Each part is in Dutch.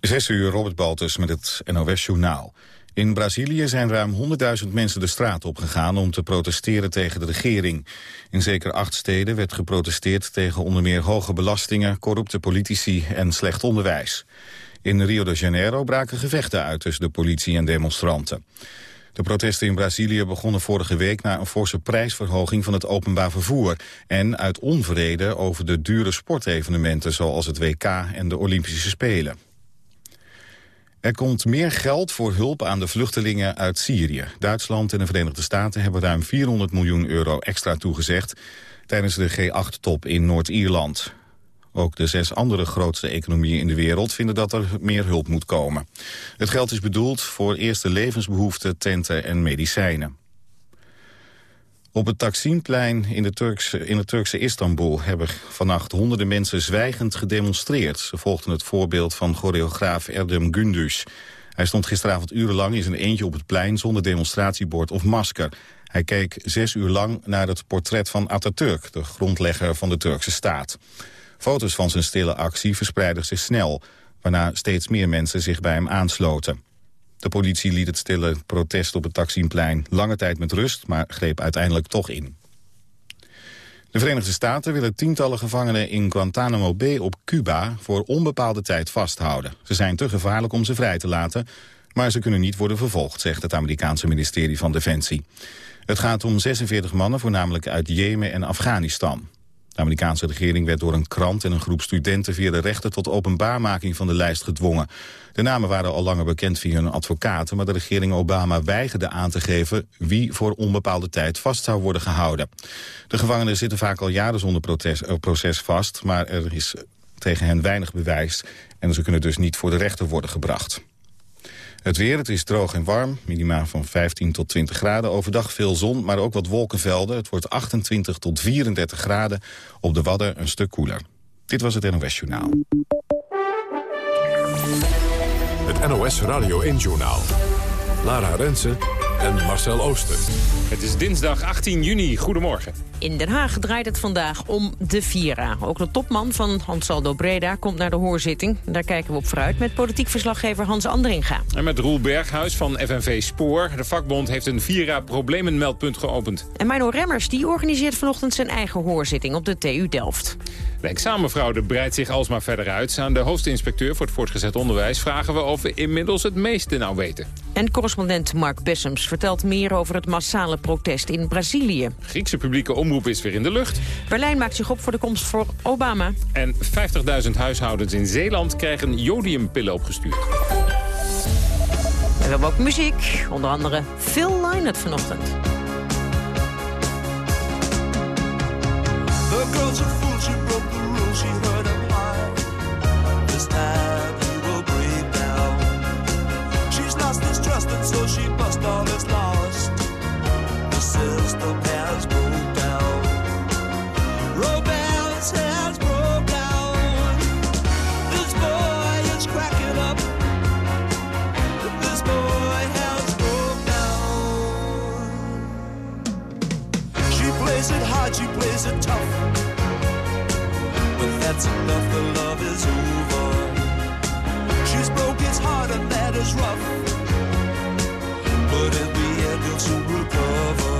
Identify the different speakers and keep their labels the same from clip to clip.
Speaker 1: Zes uur, Robert Baltus met het NOS-journaal. In Brazilië zijn ruim 100.000 mensen de straat opgegaan om te protesteren tegen de regering. In zeker acht steden werd geprotesteerd tegen onder meer hoge belastingen, corrupte politici en slecht onderwijs. In Rio de Janeiro braken gevechten uit tussen de politie en demonstranten. De protesten in Brazilië begonnen vorige week na een forse prijsverhoging van het openbaar vervoer en uit onvrede over de dure sportevenementen zoals het WK en de Olympische Spelen. Er komt meer geld voor hulp aan de vluchtelingen uit Syrië. Duitsland en de Verenigde Staten hebben ruim 400 miljoen euro extra toegezegd... tijdens de G8-top in Noord-Ierland. Ook de zes andere grootste economieën in de wereld vinden dat er meer hulp moet komen. Het geld is bedoeld voor eerste levensbehoeften, tenten en medicijnen. Op het Taksimplein in, de Turkse, in het Turkse Istanbul hebben vannacht honderden mensen zwijgend gedemonstreerd. Ze volgden het voorbeeld van choreograaf Erdem Gündüz. Hij stond gisteravond urenlang in zijn eentje op het plein zonder demonstratiebord of masker. Hij keek zes uur lang naar het portret van Atatürk, de grondlegger van de Turkse staat. Foto's van zijn stille actie verspreidden zich snel, waarna steeds meer mensen zich bij hem aansloten. De politie liet het stille protest op het Taksimplein lange tijd met rust, maar greep uiteindelijk toch in. De Verenigde Staten willen tientallen gevangenen in Guantanamo Bay op Cuba voor onbepaalde tijd vasthouden. Ze zijn te gevaarlijk om ze vrij te laten, maar ze kunnen niet worden vervolgd, zegt het Amerikaanse ministerie van Defensie. Het gaat om 46 mannen, voornamelijk uit Jemen en Afghanistan. De Amerikaanse regering werd door een krant en een groep studenten via de rechter tot openbaarmaking van de lijst gedwongen. De namen waren al langer bekend via hun advocaten, maar de regering Obama weigerde aan te geven wie voor onbepaalde tijd vast zou worden gehouden. De gevangenen zitten vaak al jaren zonder proces, eh, proces vast, maar er is tegen hen weinig bewijs en ze kunnen dus niet voor de rechter worden gebracht. Het weer, het is droog en warm, minima van 15 tot 20 graden. Overdag veel zon, maar ook wat wolkenvelden. Het wordt 28 tot 34 graden. Op de Wadden een stuk koeler. Dit was het NOS Journaal.
Speaker 2: Het NOS Radio 1 Journaal. Lara Rensen en Marcel Ooster.
Speaker 3: Het is dinsdag 18 juni. Goedemorgen.
Speaker 4: In Den Haag draait het vandaag om de Vira. Ook de topman van Hansaldo Breda komt naar de hoorzitting. Daar kijken we op vooruit met politiek verslaggever Hans Andringa.
Speaker 3: En met Roel Berghuis van FNV Spoor. De vakbond heeft een Vira-problemenmeldpunt geopend.
Speaker 4: En Mino Remmers die organiseert vanochtend zijn eigen hoorzitting op de TU Delft.
Speaker 3: De examenfraude breidt zich alsmaar verder uit. Aan de hoofdinspecteur voor het voortgezet onderwijs vragen we of we inmiddels het meeste nou weten.
Speaker 4: En correspondent Mark Bessems vertelt meer over het massale protest in Brazilië.
Speaker 3: Griekse publieke omroep is weer in de lucht.
Speaker 4: Berlijn maakt zich op voor de komst voor Obama.
Speaker 3: En 50.000 huishoudens in Zeeland krijgen jodiumpillen opgestuurd.
Speaker 4: We hebben ook muziek, onder andere Phil Lynott vanochtend. Plays it so she past all this loss. This sister pearls go down. Rebels else go down. This boy is cracking up. This boy has broke down. Keep lazy at hard, she plays it tough. That's enough, the love is over. She's broke his heart and that is rough. But in the end he'll soon recover.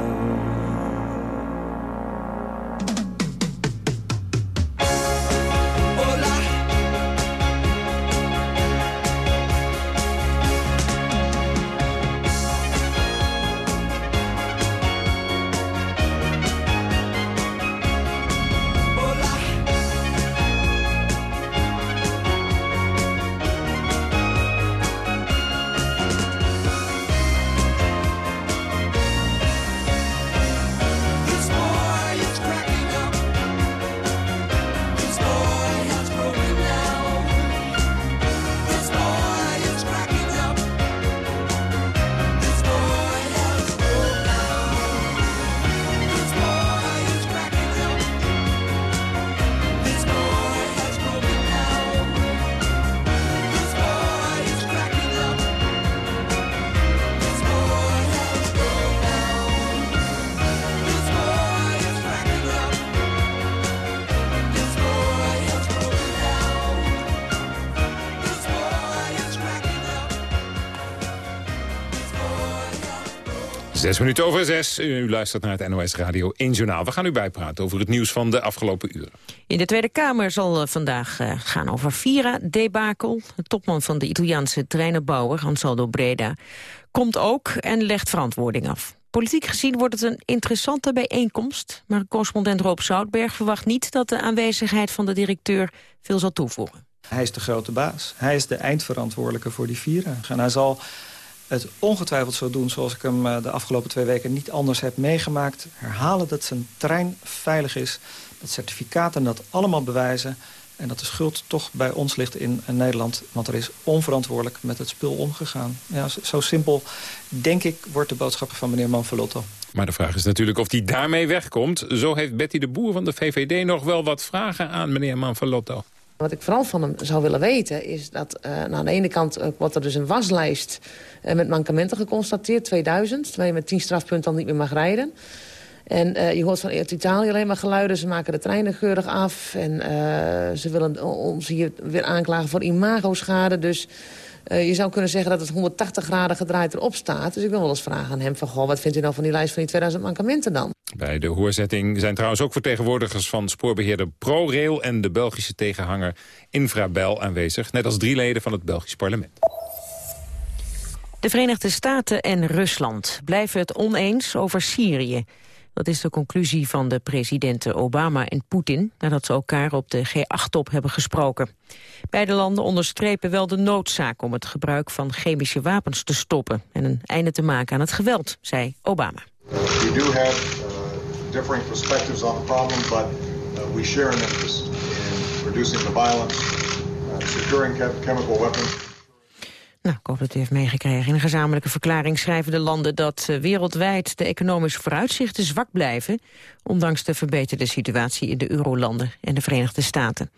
Speaker 3: Zes minuten over zes. U luistert naar het NOS Radio 1 Journaal. We gaan u bijpraten over het nieuws van de afgelopen uren.
Speaker 5: In de Tweede Kamer zal eh, vandaag eh, gaan over Vira-debakel. De topman van de Italiaanse treinenbouwer, Ansaldo Breda, komt ook en legt verantwoording af. Politiek gezien wordt het een interessante bijeenkomst... maar correspondent Roop Zoutberg verwacht niet dat de aanwezigheid van de directeur veel zal toevoegen.
Speaker 6: Hij is de grote baas. Hij is de eindverantwoordelijke voor die vieren. En hij zal het ongetwijfeld zo doen zoals ik hem eh, de afgelopen twee weken niet anders heb meegemaakt. Herhalen dat zijn trein veilig is. Dat certificaten dat allemaal bewijzen. En dat de schuld toch bij ons ligt in, in Nederland. Want er is onverantwoordelijk met het spul omgegaan. Ja, zo, simpel, denk ik, wordt de boodschap van meneer Manfrotto.
Speaker 3: Maar de vraag is natuurlijk of hij daarmee wegkomt. Zo heeft Betty de Boer van de VVD nog wel wat vragen aan meneer Manfalotto.
Speaker 7: Wat ik vooral van hem zou willen weten is dat uh, nou, aan de ene kant uh, wordt er dus een waslijst uh, met mankementen geconstateerd, 2000, terwijl je met 10 strafpunten dan niet meer mag rijden. En uh, je hoort van Italië alleen maar geluiden. Ze maken de treinen keurig af. En uh, ze willen ons hier weer aanklagen voor imagoschade. Dus uh, je zou kunnen zeggen dat het 180 graden gedraaid erop staat. Dus ik wil wel eens vragen aan hem van... Goh, wat vindt u nou van die lijst van die 2000 mankementen dan?
Speaker 3: Bij de hoorzetting zijn trouwens ook vertegenwoordigers van spoorbeheerder ProRail... en de Belgische tegenhanger Infrabel aanwezig. Net als drie leden van het Belgisch parlement.
Speaker 5: De Verenigde Staten en Rusland blijven het oneens over Syrië. Dat is de conclusie van de presidenten Obama en Poetin... nadat ze elkaar op de G8-top hebben gesproken. Beide landen onderstrepen wel de noodzaak om het gebruik van chemische wapens te stoppen... en een einde te maken aan het geweld, zei Obama.
Speaker 8: We do have uh, differing perspectives on the problem, but uh, we share an interest in reducing the violence, uh, securing chemical weapons...
Speaker 5: Nou, ik hoop dat u heeft meegekregen. In een gezamenlijke verklaring schrijven de landen dat uh, wereldwijd de economische vooruitzichten zwak blijven, ondanks de verbeterde situatie in de eurolanden en de Verenigde Staten.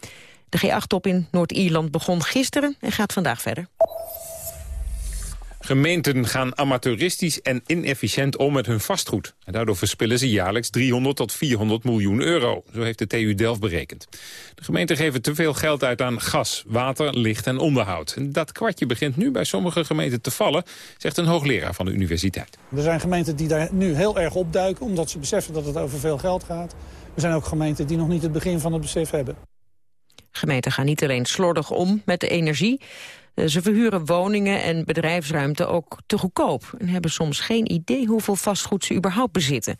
Speaker 5: De G8-top in Noord-Ierland begon gisteren en gaat vandaag verder.
Speaker 3: Gemeenten gaan amateuristisch en inefficiënt om met hun vastgoed. En daardoor verspillen ze jaarlijks 300 tot 400 miljoen euro. Zo heeft de TU Delft berekend. De gemeenten geven te veel geld uit aan gas, water, licht en onderhoud. En dat kwartje begint nu bij sommige gemeenten te vallen, zegt een hoogleraar van de universiteit.
Speaker 9: Er zijn gemeenten die daar nu heel erg opduiken, omdat ze beseffen dat het over veel geld gaat. Er zijn ook gemeenten die nog niet het begin van het besef hebben.
Speaker 5: Gemeenten gaan niet alleen slordig om met de energie... Ze verhuren woningen en bedrijfsruimte ook te goedkoop... en hebben soms geen idee hoeveel vastgoed ze überhaupt bezitten.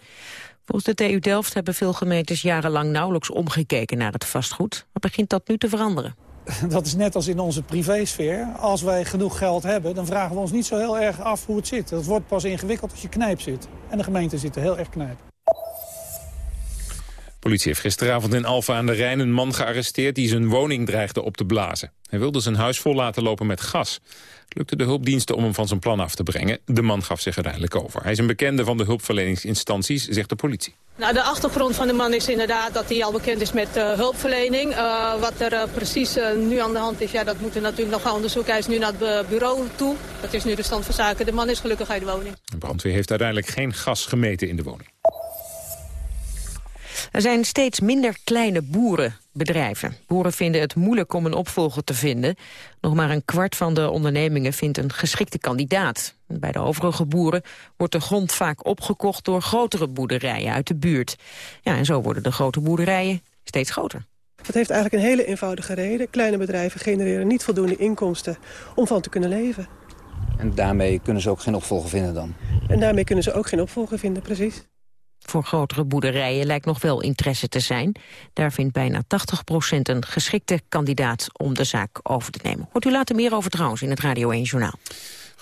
Speaker 5: Volgens de TU Delft hebben veel gemeentes jarenlang nauwelijks omgekeken naar het vastgoed. Maar begint dat nu te veranderen?
Speaker 9: Dat is net als in onze privésfeer. Als wij genoeg geld hebben, dan vragen we ons niet zo heel erg af hoe het zit. Dat wordt pas ingewikkeld als je knijp zit. En de gemeenten zitten heel erg knijp.
Speaker 3: Politie heeft gisteravond in Alfa aan de Rijn een man gearresteerd... die zijn woning dreigde op te blazen. Hij wilde zijn huis vol laten lopen met gas. Het lukte de hulpdiensten om hem van zijn plan af te brengen. De man gaf zich uiteindelijk over. Hij is een bekende van de hulpverleningsinstanties, zegt de politie.
Speaker 10: Nou, de achtergrond van de man is inderdaad dat hij al bekend is met uh, hulpverlening. Uh, wat er uh, precies nu aan de hand is, ja, dat moeten we natuurlijk nog gaan onderzoeken. Hij is nu naar het bureau toe. Dat is nu de stand van zaken. De man is gelukkig uit de woning.
Speaker 3: De brandweer heeft uiteindelijk geen gas gemeten in de woning.
Speaker 5: Er zijn steeds minder kleine boerenbedrijven. Boeren vinden het moeilijk om een opvolger te vinden. Nog maar een kwart van de ondernemingen vindt een geschikte kandidaat. Bij de overige boeren wordt de grond vaak opgekocht door grotere boerderijen uit de buurt. Ja, en zo worden de grote boerderijen steeds groter.
Speaker 11: Dat heeft eigenlijk een hele eenvoudige reden. Kleine bedrijven genereren niet voldoende inkomsten om van te kunnen leven.
Speaker 12: En daarmee kunnen ze ook geen opvolger vinden dan?
Speaker 11: En daarmee kunnen ze ook geen opvolger vinden, precies.
Speaker 5: Voor grotere boerderijen lijkt nog wel interesse te zijn. Daar vindt bijna 80% een geschikte kandidaat om de zaak over te nemen. Hoort u later meer over trouwens in het Radio 1 Journaal.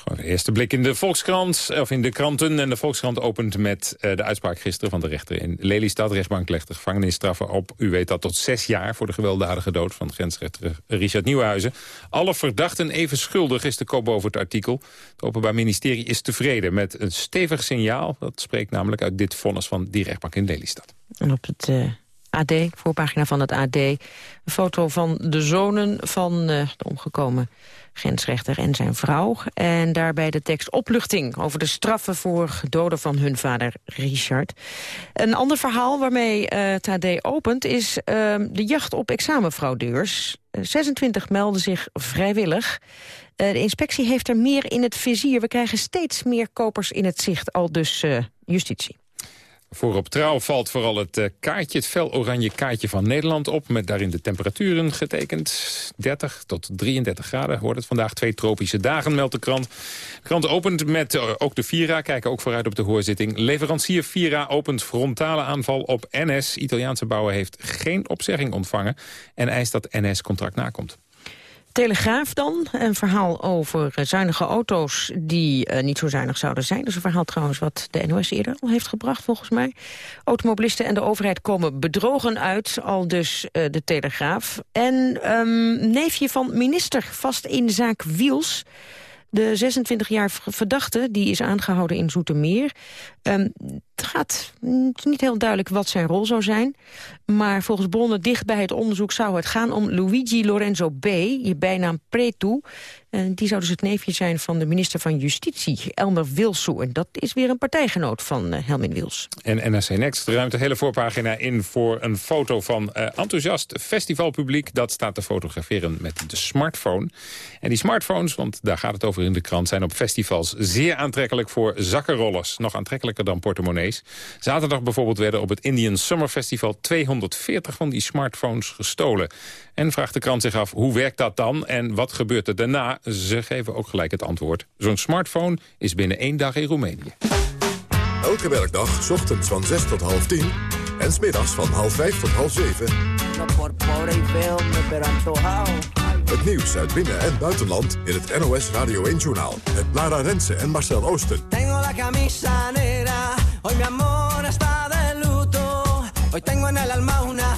Speaker 3: Gewoon de eerste blik in de Volkskrant, of in de kranten. En de Volkskrant opent met uh, de uitspraak gisteren van de rechter in Lelystad. Rechtbank legt de gevangenisstraffen op, u weet dat, tot zes jaar... voor de gewelddadige dood van grensrechter Richard Nieuwenhuizen. Alle verdachten even schuldig is de kop boven het artikel. Het Openbaar Ministerie is tevreden met een stevig signaal. Dat spreekt namelijk uit dit vonnis van die rechtbank in Lelystad.
Speaker 5: En op het uh, AD, voorpagina van het AD... een foto van de zonen van uh, de omgekomen grensrechter en zijn vrouw. En daarbij de tekst opluchting over de straffen voor doden van hun vader Richard. Een ander verhaal waarmee uh, het AD opent is uh, de jacht op examenfraudeurs. 26 melden zich vrijwillig. De inspectie heeft er meer in het vizier. We krijgen steeds meer kopers in het zicht, al dus justitie.
Speaker 3: Voor op trouw valt vooral het uh, kaartje, het fel oranje kaartje van Nederland op... met daarin de temperaturen getekend. 30 tot 33 graden wordt het vandaag. Twee tropische dagen, meldt de krant. De krant opent met uh, ook de Vira, kijken ook vooruit op de hoorzitting. Leverancier Vira opent frontale aanval op NS. Italiaanse bouwer heeft geen opzegging ontvangen... en eist dat NS contract nakomt.
Speaker 5: Telegraaf dan, een verhaal over zuinige auto's die uh, niet zo zuinig zouden zijn. Dat is een verhaal trouwens wat de NOS eerder al heeft gebracht volgens mij. Automobilisten en de overheid komen bedrogen uit, al dus uh, de Telegraaf. En um, neefje van minister vast in zaak Wiels... De 26-jarige verdachte die is aangehouden in Zoetermeer. Um, het gaat het niet heel duidelijk wat zijn rol zou zijn. Maar volgens bronnen dicht bij het onderzoek zou het gaan om Luigi Lorenzo B., je bijnaam Pretu. Die zou dus het neefje zijn van de minister van Justitie, Elmer Wilsoe. En dat is weer een partijgenoot van uh, Helmin Wils.
Speaker 3: En NRC Next ruimt de hele voorpagina in voor een foto van uh, enthousiast festivalpubliek. Dat staat te fotograferen met de smartphone. En die smartphones, want daar gaat het over in de krant, zijn op festivals zeer aantrekkelijk voor zakkenrollers. Nog aantrekkelijker dan portemonnees. Zaterdag bijvoorbeeld werden op het Indian Summer Festival 240 van die smartphones gestolen. En vraagt de krant zich af, hoe werkt dat dan en wat gebeurt er daarna? Ze geven ook gelijk het antwoord. Zo'n smartphone is binnen één dag in Roemenië.
Speaker 2: Elke werkdag, s ochtends van 6 tot half 10 en smiddags van half 5 tot half 7. Het nieuws uit binnen- en buitenland in het NOS Radio 1-journaal. Met Lara Rensen en Marcel Oosten.
Speaker 13: Tengo la camisa negra, hoy mi amor está de luto. Hoy tengo en el alma una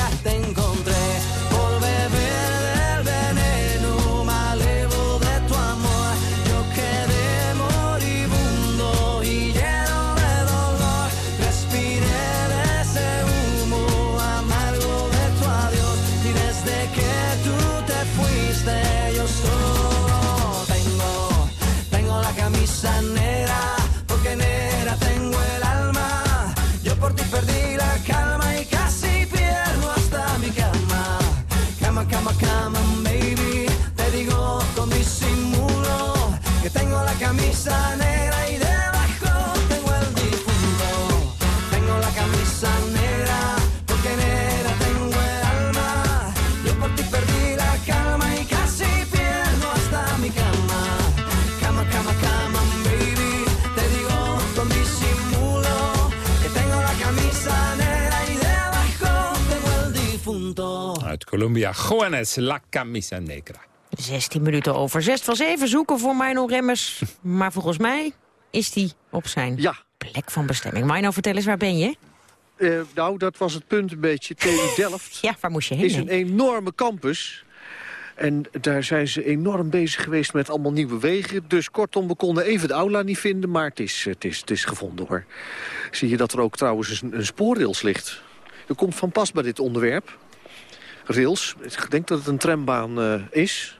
Speaker 13: camisa negra y debajo tengo el difunto. Tengo la camisa negra porque negra tengo el alma. Yo por ti perdí la calma y casi pierdo hasta mi cama. Cama, cama, cama, baby. Te digo con disimulo que tengo la camisa negra y debajo tengo el difunto.
Speaker 3: Uit Colombia, Juanes La Camisa Negra.
Speaker 5: 16 minuten over 6 van 7 zoeken voor Mino Remmers. Maar volgens mij is die op zijn plek van bestemming. Mino, vertel eens, waar ben je?
Speaker 14: Eh, nou, dat was het punt een beetje. TU Delft
Speaker 5: Ja, waar moest je heen?
Speaker 14: is een enorme campus. En daar zijn ze enorm bezig geweest met allemaal nieuwe wegen. Dus kortom, we konden even de aula niet vinden, maar het is, het is, het is gevonden hoor. Zie je dat er ook trouwens een, een spoorrails ligt. Er komt van pas bij dit onderwerp. Rails, ik denk dat het een trambaan eh, is.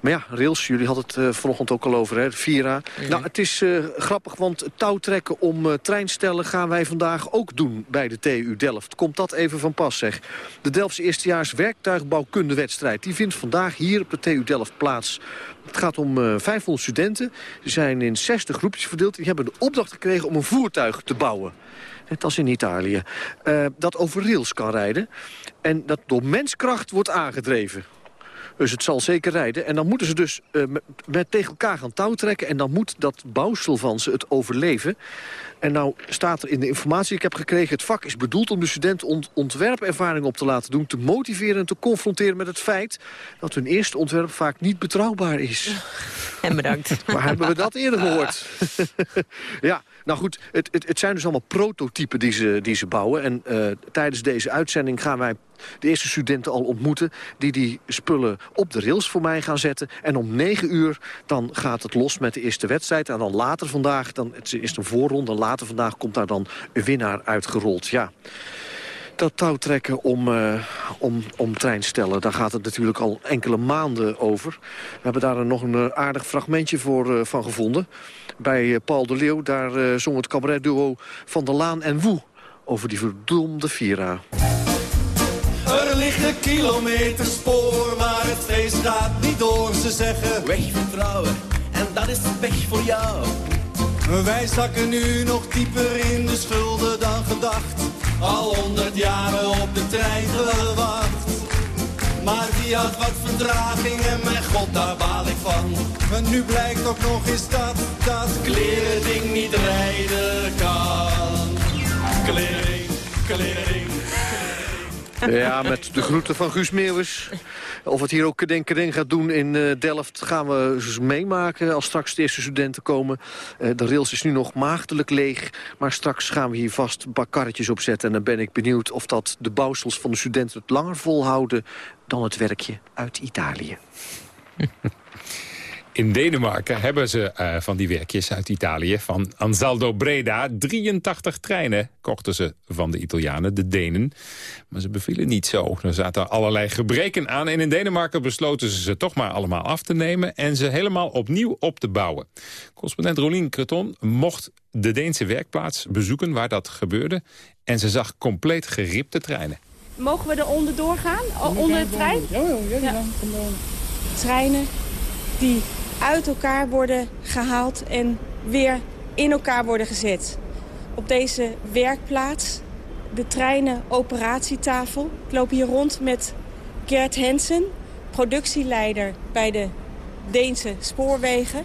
Speaker 14: Maar ja, rails, jullie hadden het eh, vanochtend ook al over, hè, Vira. Nou, het is eh, grappig, want touwtrekken om eh, treinstellen gaan wij vandaag ook doen bij de TU Delft. Komt dat even van pas, zeg. De Delftse eerstejaars werktuigbouwkundewedstrijd, die vindt vandaag hier op de TU Delft plaats. Het gaat om eh 500 studenten. Ze zijn in 60 groepjes verdeeld. Die hebben de opdracht gekregen om een voertuig te bouwen. Net als in Italië. Dat over rails kan rijden. En dat door menskracht wordt aangedreven. Dus het zal zeker rijden. En dan moeten ze dus eh, met, met tegen elkaar gaan touwtrekken. En dan moet dat bouwsel van ze het overleven. En nou staat er in de informatie die ik heb gekregen... het vak is bedoeld om de studenten ont ontwerpervaring op te laten doen... te motiveren en te confronteren met het feit... dat hun eerste ontwerp vaak niet betrouwbaar is.
Speaker 5: En bedankt.
Speaker 14: Waar hebben we dat eerder gehoord? ja, nou goed, het, het, het zijn dus allemaal prototypen die ze, die ze bouwen. En eh, tijdens deze uitzending gaan wij de eerste studenten al ontmoeten... die die spullen op de rails voor mij gaan zetten. En om negen uur dan gaat het los met de eerste wedstrijd. En dan later vandaag, dan, het is een voorronde... later vandaag komt daar dan een winnaar uitgerold. Ja dat touwtrekken om, uh, om, om treinstellen, daar gaat het natuurlijk al enkele maanden over. We hebben daar nog een uh, aardig fragmentje voor, van gevonden. Bij Paul de Leeuw, daar zong het cabaretduo Van der Laan en Woe over die verdomde Vira.
Speaker 15: Er liggen kilometers spoor, maar het feest gaat niet door. Ze zeggen weg vertrouwen en dat is weg voor jou. Wij zakken nu nog dieper in de schulden dan gedacht. Al honderd jaren op de trein gewacht. Maar die had wat vertraging en mijn god, daar baal ik van. Maar nu blijkt ook nog eens dat dat kleren niet rijden kan. Klering, klering.
Speaker 14: Ja, met de groeten van Guus Meeuwis. Of het hier ook kedeng gaat doen in uh, Delft gaan we dus meemaken als straks de eerste studenten komen. Uh, de rails is nu nog maagdelijk leeg, maar straks gaan we hier vast bakkarretjes opzetten. En dan ben ik benieuwd of dat de bouwsels van de studenten het langer volhouden dan het werkje uit Italië.
Speaker 3: In Denemarken hebben ze uh, van die werkjes uit Italië, van Ansaldo Breda, 83 treinen kochten ze van de Italianen, de Denen. Maar ze bevielen niet zo. Er zaten allerlei gebreken aan en in Denemarken besloten ze ze toch maar allemaal af te nemen en ze helemaal opnieuw op te bouwen. Correspondent Rolien Creton mocht de Deense werkplaats bezoeken waar dat gebeurde en ze zag compleet geripte treinen.
Speaker 16: Mogen we er onderdoor gaan? Onder de trein?
Speaker 9: Ja, ja, ja.
Speaker 16: Treinen die uit elkaar worden gehaald en weer in elkaar worden gezet. Op deze werkplaats, de treinen operatietafel. Ik loop hier rond met Gert Hensen, productieleider bij de Deense spoorwegen.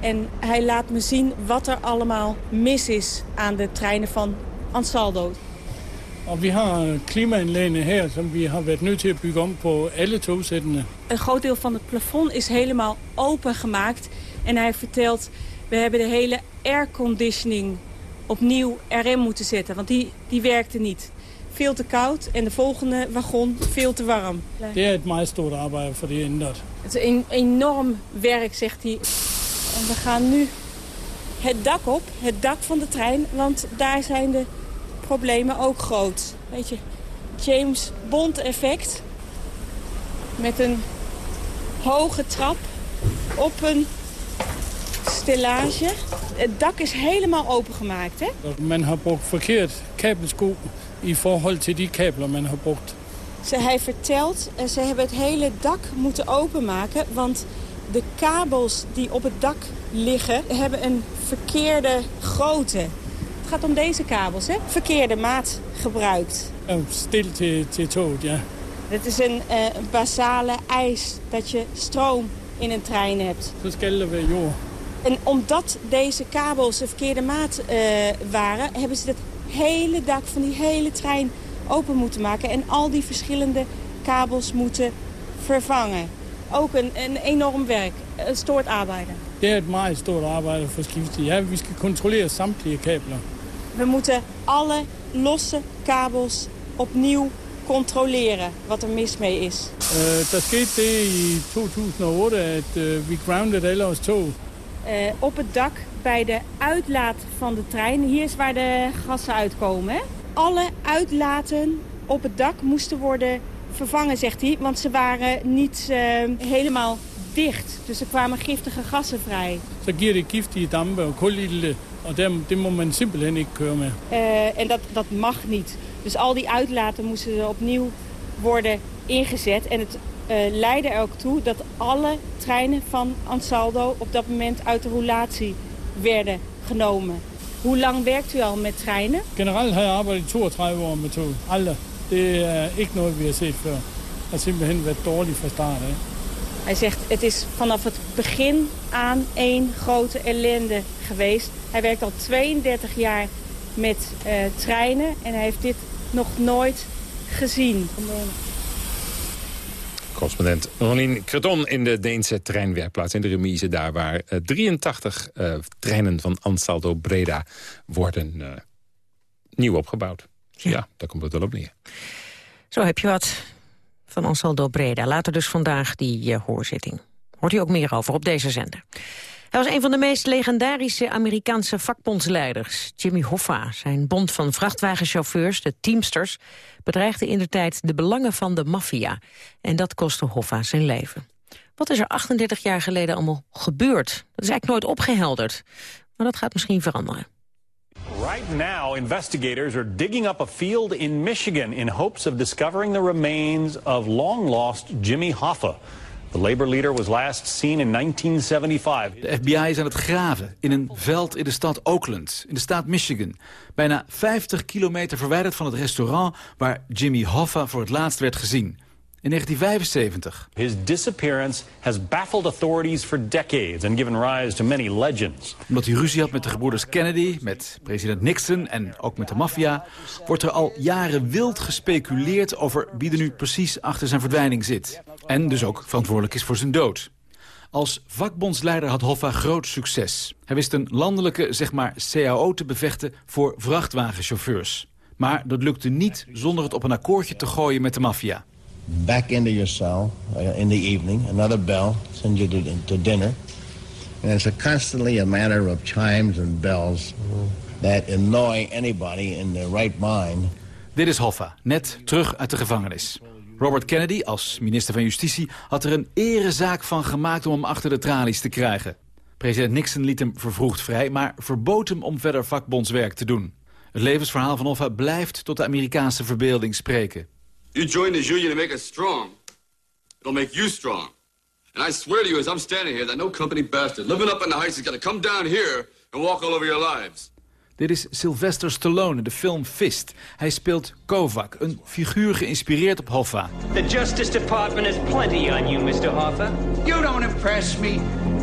Speaker 16: En hij laat me zien wat er allemaal mis is aan de treinen van Ansaldo.
Speaker 9: Og vi har klimaanlæggene her, som vi har været nødt til at bygge om på alle togsættene.
Speaker 16: Een groot deel van het plafond is helemaal opengemaakt. En hij vertelt, we hebben de hele airconditioning opnieuw erin moeten zetten. Want die, die werkte niet. Veel te koud en de volgende wagon veel te warm.
Speaker 9: Det er et meget stort arbejde for det ændret.
Speaker 16: Het is een enorm werk, zegt hij. En we gaan nu het dak op, het dak van de trein. Want daar zijn de problemen ook groot. Weet je, James Bond effect. Met een hoge trap op een stellage. Het dak is helemaal opengemaakt, hè?
Speaker 9: Man har brugt forkert kabelsko i forhold til de kabler, man har brugt.
Speaker 16: Ze, hij vertelt, eh, ze hebben het hele dak moeten openmaken... want de kabels die op het dak liggen hebben een verkeerde grootte. Het gaat om deze kabels, hè? Verkeerde maat gebruikt.
Speaker 9: Ja, Stil til, til toget, ja.
Speaker 16: Het is een eh, basale eis dat je stroom in een trein hebt.
Speaker 9: Skal der være jord.
Speaker 16: En omdat deze kabels de verkeerde maat eh, waren... hebben ze het hele dak van die hele trein open moeten maken... en al die verschillende kabels moeten vervangen. Ook een, een enorm werk. Het stoort arbeiden.
Speaker 9: Det er et meget stort arbejde for skiftet. Ja, vi skal kontrollere samtlige kabler.
Speaker 16: We moeten alle losse kabels opnieuw controleren wat er mis mee is.
Speaker 9: Uh, der skete det i 2008, at uh, vi grounded alle tog.
Speaker 16: Eh, op het dak bij de uitlaat van de trein. Hier is waar de gassen uitkomen. Hè? Alle uitlaten op het dak moesten worden vervangen, zegt hij. Want ze waren niet eh, helemaal dicht. Dus er kwamen giftige gassen vrij.
Speaker 9: Så giver det giftige dampe og kulilte, og der, det må man simpelthen ikke køre med.
Speaker 16: Eh, en dat, dat mag niet. Dus al die uitlaten moesten opnieuw worden ingezet. En het eh, leidde er ook toe dat alle treinen van Ansaldo op dat moment uit de roulatie werden genomen. Hoe lang werkt u al met treinen?
Speaker 9: Generelt har jeg arbejdet i 32 år med tog. Aldrig. Det er ikke noget, vi har set før. Det har simpelthen været dårligt fra start af.
Speaker 16: Hij zegt het is vanaf het begin aan één grote ellende geweest. Hij werkt al 32 jaar met eh, treinen en hij heeft dit nog nooit gezien.
Speaker 3: Correspondent Ronien Creton in de Deense treinwerkplaats in de remise daar... waar eh, 83 eh, treinen van Ansaldo Breda worden eh, nieuw opgebouwd. Dus ja. daar komt het wel op neer.
Speaker 5: Zo heb je wat van Ansaldo Breda. Later dus vandaag die eh, hoorzitting. Hoort u ook meer over op deze zender. Hij was een van de meest legendarische Amerikaanse vakbondsleiders, Jimmy Hoffa. Zijn bond van vrachtwagenchauffeurs, de Teamsters, bedreigde in de tijd de belangen van de maffia. En dat kostte Hoffa zijn leven. Wat is er 38 jaar geleden allemaal gebeurd? Dat is eigenlijk nooit opgehelderd. Maar dat gaat misschien veranderen.
Speaker 17: Right now, investigators are digging up a field in Michigan in hopes of discovering the remains of long lost Jimmy Hoffa. The labor leader was last seen in 1975.
Speaker 18: De FBI is aan het graven in een veld in de stad Oakland, in de staat Michigan. Bijna 50 kilometer verwijderd van het restaurant waar Jimmy Hoffa voor het laatst werd gezien. In 1975.
Speaker 17: His disappearance has baffled authorities for decades and given rise to many legends.
Speaker 18: Omdat hij ruzie had met de gebroeders Kennedy, met president Nixon en ook met de maffia... wordt er al jaren wild gespeculeerd over wie er nu precies achter zijn verdwijning zit. En dus ook verantwoordelijk is voor zijn dood. Als vakbondsleider had Hoffa groot succes. Hij wist een landelijke, zeg maar, CAO te bevechten voor vrachtwagenchauffeurs. Maar dat lukte niet zonder het op een akkoordje te gooien met de maffia.
Speaker 19: Back into your cell uh, in the evening. Another bell sends you to, dinner. And it's a constantly a matter of chimes and bells that annoy anybody in their right mind.
Speaker 18: Dit is Hoffa, net terug uit de gevangenis. Robert Kennedy, als minister van Justitie, had er een erezaak van gemaakt om hem achter de tralies te krijgen. President Nixon liet hem vervroegd vrij, maar verbood hem om verder vakbondswerk te doen. Het levensverhaal van Hoffa blijft tot de Amerikaanse verbeelding spreken.
Speaker 20: You join this union to make us strong. It'll make you strong. And I swear to you, as I'm standing here, that no company bastard living up in the heights is gonna come down here and walk all over your lives.
Speaker 18: Dit is Sylvester Stallone in de film Fist. Hij speelt Kovac, een figuur geïnspireerd op Hoffa.
Speaker 21: The Justice Department has plenty on you, Mr. Hoffa.
Speaker 22: You don't impress me.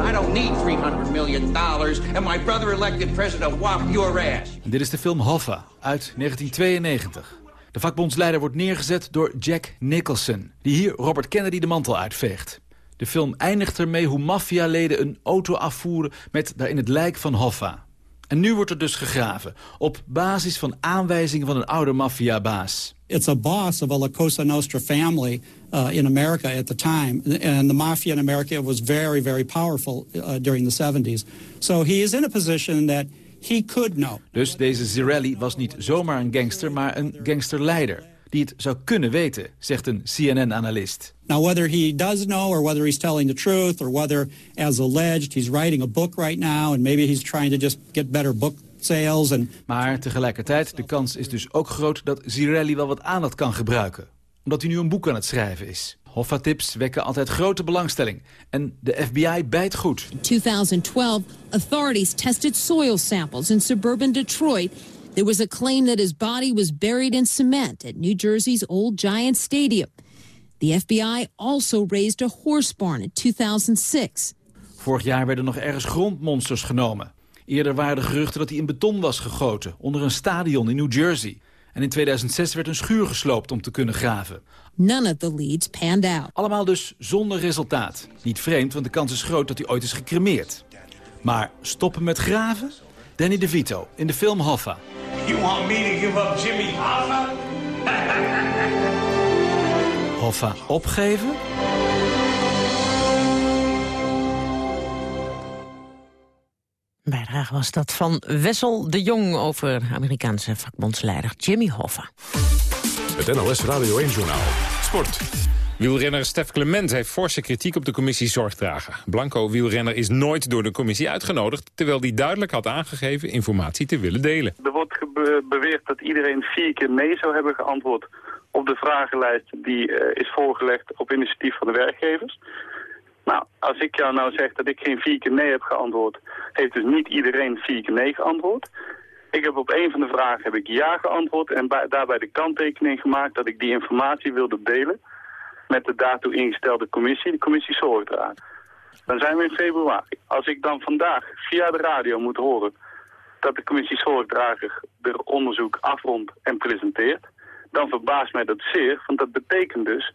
Speaker 22: I don't need 300 million dollars, and my brother elected president whopped your ass.
Speaker 18: Dit is de film Hoffa uit 1992. De vakbondsleider wordt neergezet door Jack Nicholson... die hier Robert Kennedy de mantel uitveegt. De film eindigt ermee hoe maffialeden een auto afvoeren... met daarin het lijk van Hoffa. En nu wordt er dus gegraven, op basis van aanwijzingen van een oude maffiabaas.
Speaker 23: It's a boss of a La Cosa Nostra family uh, in America at the time. And the mafia in America was very, very powerful uh, during the 70s. So he is in a position that he could know.
Speaker 18: Dus deze Zirelli was niet zomaar een gangster, maar een gangsterleider die het zou kunnen weten, zegt een CNN-analyst.
Speaker 23: Now, whether he does know or whether he's telling the truth or whether, as alleged, he's writing a book right now and maybe he's trying to just get better book sales. And...
Speaker 18: Maar tegelijkertijd, de kans is dus ook groot dat Zirelli wel wat aandacht kan gebruiken. Omdat hij nu een boek aan het schrijven is. Hoffa-tips wekken altijd grote belangstelling. En de FBI bijt goed.
Speaker 24: In 2012, authorities tested soil samples in suburban Detroit There was a claim that his body was buried in cement at New Jersey's Old Giant Stadium. The FBI also raised a horse barn in 2006.
Speaker 18: Vorig jaar werden nog ergens grondmonsters genomen. Eerder waren de geruchten dat hij in beton was gegoten... onder een stadion in New Jersey. En in 2006 werd een schuur gesloopt om te kunnen graven.
Speaker 24: None of the leads panned out.
Speaker 18: Allemaal dus zonder resultaat. Niet vreemd, want de kans is groot dat hij ooit is gecremeerd. Maar stoppen met graven? Danny DeVito in de film Hoffa. You want me to give up Jimmy Hoffa? Hoffa opgeven?
Speaker 5: Bijdrage was dat van Wessel de Jong over Amerikaanse vakbondsleider Jimmy Hoffa.
Speaker 2: Het NLS Radio 1-journaal. Sport.
Speaker 3: Wielrenner Stef Clement heeft forse kritiek op de commissie Zorgdrager. Blanco wielrenner is nooit door de commissie uitgenodigd... terwijl hij duidelijk had aangegeven informatie te willen delen.
Speaker 25: Er wordt beweerd dat iedereen vier keer nee zou hebben geantwoord... op de vragenlijst die uh, is voorgelegd op initiatief van de werkgevers. Nou, als ik jou nou zeg dat ik geen vier keer nee heb geantwoord... heeft dus niet iedereen vier keer nee geantwoord... Ik heb op een van de vragen heb ik ja geantwoord en daarbij de kanttekening gemaakt dat ik die informatie wilde delen met de daartoe ingestelde commissie, de commissie Zorgdrager. Dan zijn we in februari. Als ik dan vandaag via de radio moet horen dat de commissie Zorgdrager er onderzoek afrondt en presenteert, dan verbaast mij dat zeer, want dat betekent dus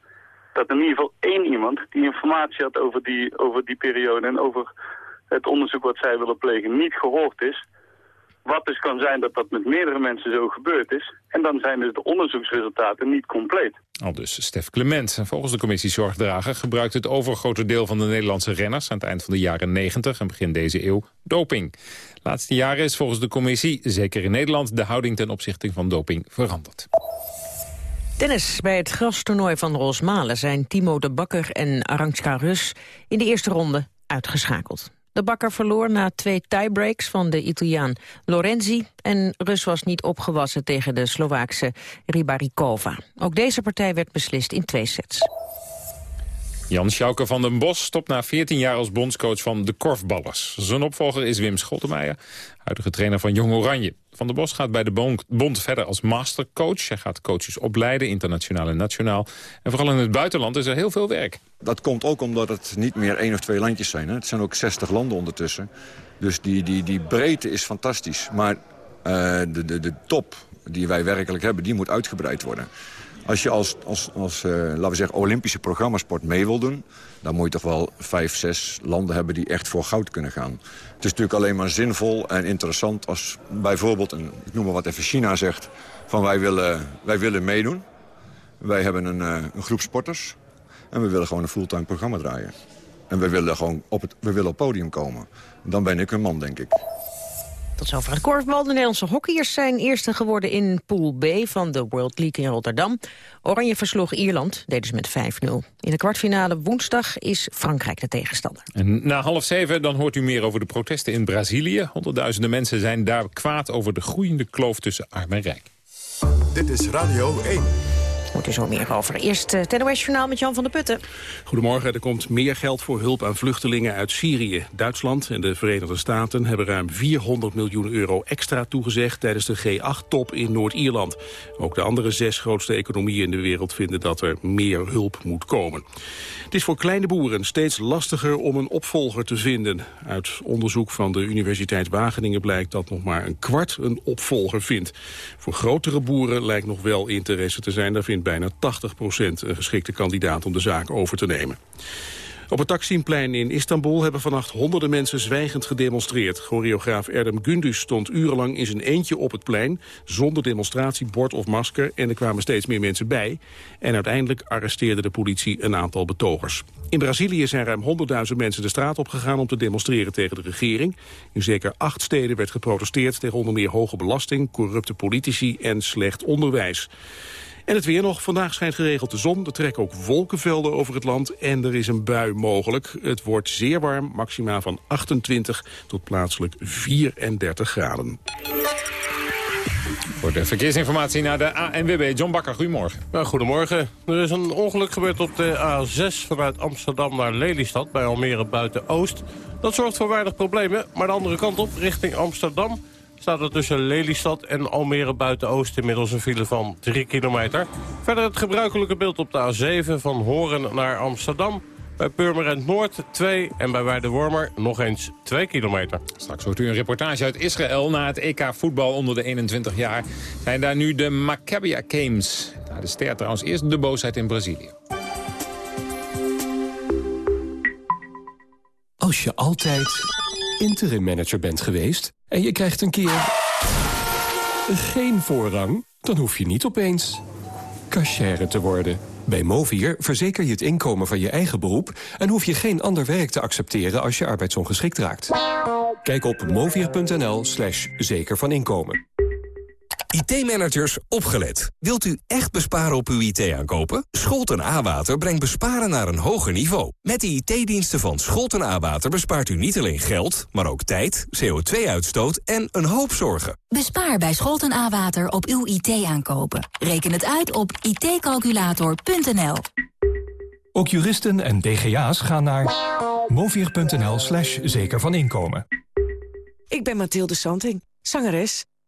Speaker 25: dat in ieder geval één iemand die informatie had over die, over die periode en over het onderzoek wat zij willen plegen niet gehoord is. Wat dus kan zijn dat dat met meerdere mensen zo gebeurd is. En dan zijn dus de onderzoeksresultaten niet compleet.
Speaker 3: Al dus Stef Clement. Volgens de commissie Zorgdrager gebruikt het overgrote deel van de Nederlandse renners... aan het eind van de jaren 90 en begin deze eeuw doping. Laatste jaren is volgens de commissie, zeker in Nederland... de houding ten opzichte van doping veranderd.
Speaker 5: Tennis. Bij het grastoernooi van Rosmalen zijn Timo de Bakker en Arantxa Rus... in de eerste ronde uitgeschakeld. De bakker verloor na twee tiebreaks van de Italiaan Lorenzi... en Rus was niet opgewassen tegen de Slovaakse Ribarikova. Ook deze partij werd beslist in twee sets.
Speaker 3: Jan Schauke van den Bos stopt na 14 jaar als bondscoach van de Korfballers. Zijn opvolger is Wim Schottenmeijer, huidige trainer van Jong Oranje. Van der Bos gaat bij de bond verder als mastercoach. Hij gaat coaches opleiden, internationaal en nationaal. En vooral in het buitenland is er heel veel werk.
Speaker 26: Dat komt ook omdat het niet meer één of twee landjes zijn. Hè. Het zijn ook 60 landen ondertussen. Dus die, die, die breedte is fantastisch. Maar uh, de, de, de top die wij werkelijk hebben, die moet uitgebreid worden. Als je als, als, als uh, laten we zeggen, Olympische programmasport mee wil doen... dan moet je toch wel vijf, zes landen hebben die echt voor goud kunnen gaan. Het is natuurlijk alleen maar zinvol en interessant als bijvoorbeeld... Een, ik noem maar wat even China zegt, van wij willen, wij willen meedoen. Wij hebben een, uh, een groep sporters en we willen gewoon een fulltime programma draaien. En we willen gewoon op het, we willen op podium komen. Dan ben ik een man, denk ik.
Speaker 5: Tot zover het korfbal. De Nederlandse hockeyers zijn eerste geworden in Pool B van de World League in Rotterdam. Oranje versloeg Ierland, deden ze met 5-0. In de kwartfinale woensdag is Frankrijk de tegenstander.
Speaker 3: En na half zeven dan hoort u meer over de protesten in Brazilië. Honderdduizenden mensen zijn daar kwaad over de groeiende kloof tussen arm en rijk.
Speaker 2: Dit is Radio 1.
Speaker 5: Hoort er zo meer over. Eerst uh, het NOS-journaal met Jan van der Putten.
Speaker 27: Goedemorgen. Er komt meer geld voor hulp aan vluchtelingen uit Syrië. Duitsland en de Verenigde Staten hebben ruim 400 miljoen euro extra toegezegd... tijdens de G8-top in Noord-Ierland. Ook de andere zes grootste economieën in de wereld vinden dat er meer hulp moet komen. Het is voor kleine boeren steeds lastiger om een opvolger te vinden. Uit onderzoek van de Universiteit Wageningen blijkt dat nog maar een kwart een opvolger vindt. Voor grotere boeren lijkt nog wel interesse te zijn. Daar vindt bijna 80% een geschikte kandidaat om de zaak over te nemen. Op het Taksimplein in Istanbul hebben vannacht honderden mensen zwijgend gedemonstreerd. Choreograaf Erdem Gundus stond urenlang in zijn eentje op het plein... zonder demonstratiebord of masker en er kwamen steeds meer mensen bij. En uiteindelijk arresteerde de politie een aantal betogers. In Brazilië zijn ruim 100.000 mensen de straat opgegaan om te demonstreren tegen de regering. In zeker acht steden werd geprotesteerd tegen onder meer hoge belasting, corrupte politici en slecht onderwijs. En het weer nog. Vandaag schijnt geregeld de zon. Er trekken ook wolkenvelden over het land en er is een bui mogelijk. Het wordt zeer warm, maximaal van 28 tot plaatselijk 34 graden.
Speaker 3: Voor de verkeersinformatie naar de ANWB. John Bakker, goedemorgen.
Speaker 28: Nou, goedemorgen. Er is een ongeluk gebeurd op de A6 vanuit Amsterdam naar Lelystad... bij Almere Buiten-Oost. Dat zorgt voor weinig problemen, maar de andere kant op, richting Amsterdam staat er tussen Lelystad en Almere Buiten-Oost inmiddels een file van 3 kilometer. Verder het gebruikelijke beeld op de A7 van Horen naar Amsterdam. Bij Purmerend Noord 2 en bij Weidewormer nog eens 2 kilometer.
Speaker 3: Straks hoort u een reportage uit Israël. Na het EK voetbal onder de 21 jaar zijn daar nu de Maccabia Games. Na de ster trouwens eerst de boosheid in Brazilië.
Speaker 29: Als je altijd interim manager bent geweest en je krijgt een keer geen voorrang, dan hoef je niet opeens cashier te worden. Bij Movier verzeker je het inkomen van je eigen beroep... en hoef je geen ander werk te accepteren als je arbeidsongeschikt raakt. Kijk op movier.nl slash zeker van inkomen.
Speaker 30: IT-managers, opgelet. Wilt u echt besparen op uw IT-aankopen? Scholten A-Water brengt besparen naar een hoger niveau. Met de IT-diensten van Scholten A-Water bespaart u niet alleen geld... maar ook tijd, CO2-uitstoot en een hoop zorgen.
Speaker 31: Bespaar bij Scholten A-Water op uw IT-aankopen. Reken het uit op itcalculator.nl.
Speaker 29: Ook juristen en DGA's gaan naar movier.nl slash zeker van inkomen.
Speaker 32: Ik ben Mathilde Santing, zangeres...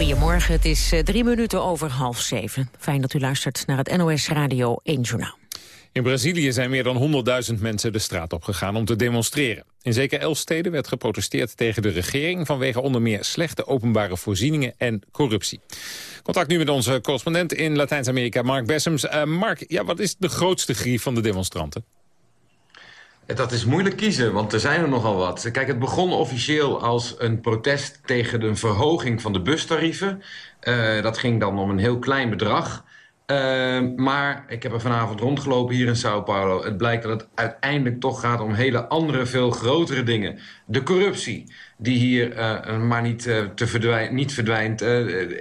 Speaker 5: Goedemorgen, het is eh, drie minuten over half zeven. Fijn dat u luistert naar het NOS Radio 1 Journaal.
Speaker 3: In Brazilië zijn meer dan 100.000 mensen de straat opgegaan om te demonstreren. In zeker elf steden werd geprotesteerd tegen de regering... vanwege onder meer slechte openbare voorzieningen en corruptie. Contact nu met onze correspondent in Latijns-Amerika, Mark Bessems. Uh, Mark, ja, wat is de grootste grief van de demonstranten?
Speaker 33: Dat is moeilijk kiezen, want er zijn er nogal wat. Kijk, het begon officieel als een protest tegen de verhoging van de bustarieven. Uh, dat ging dan om een heel klein bedrag. Uh, maar ik heb er vanavond rondgelopen hier in Sao Paulo. Het blijkt dat het uiteindelijk toch gaat om hele andere, veel grotere dingen. De corruptie, die hier uh, maar niet, te verdwijn, niet verdwijnt.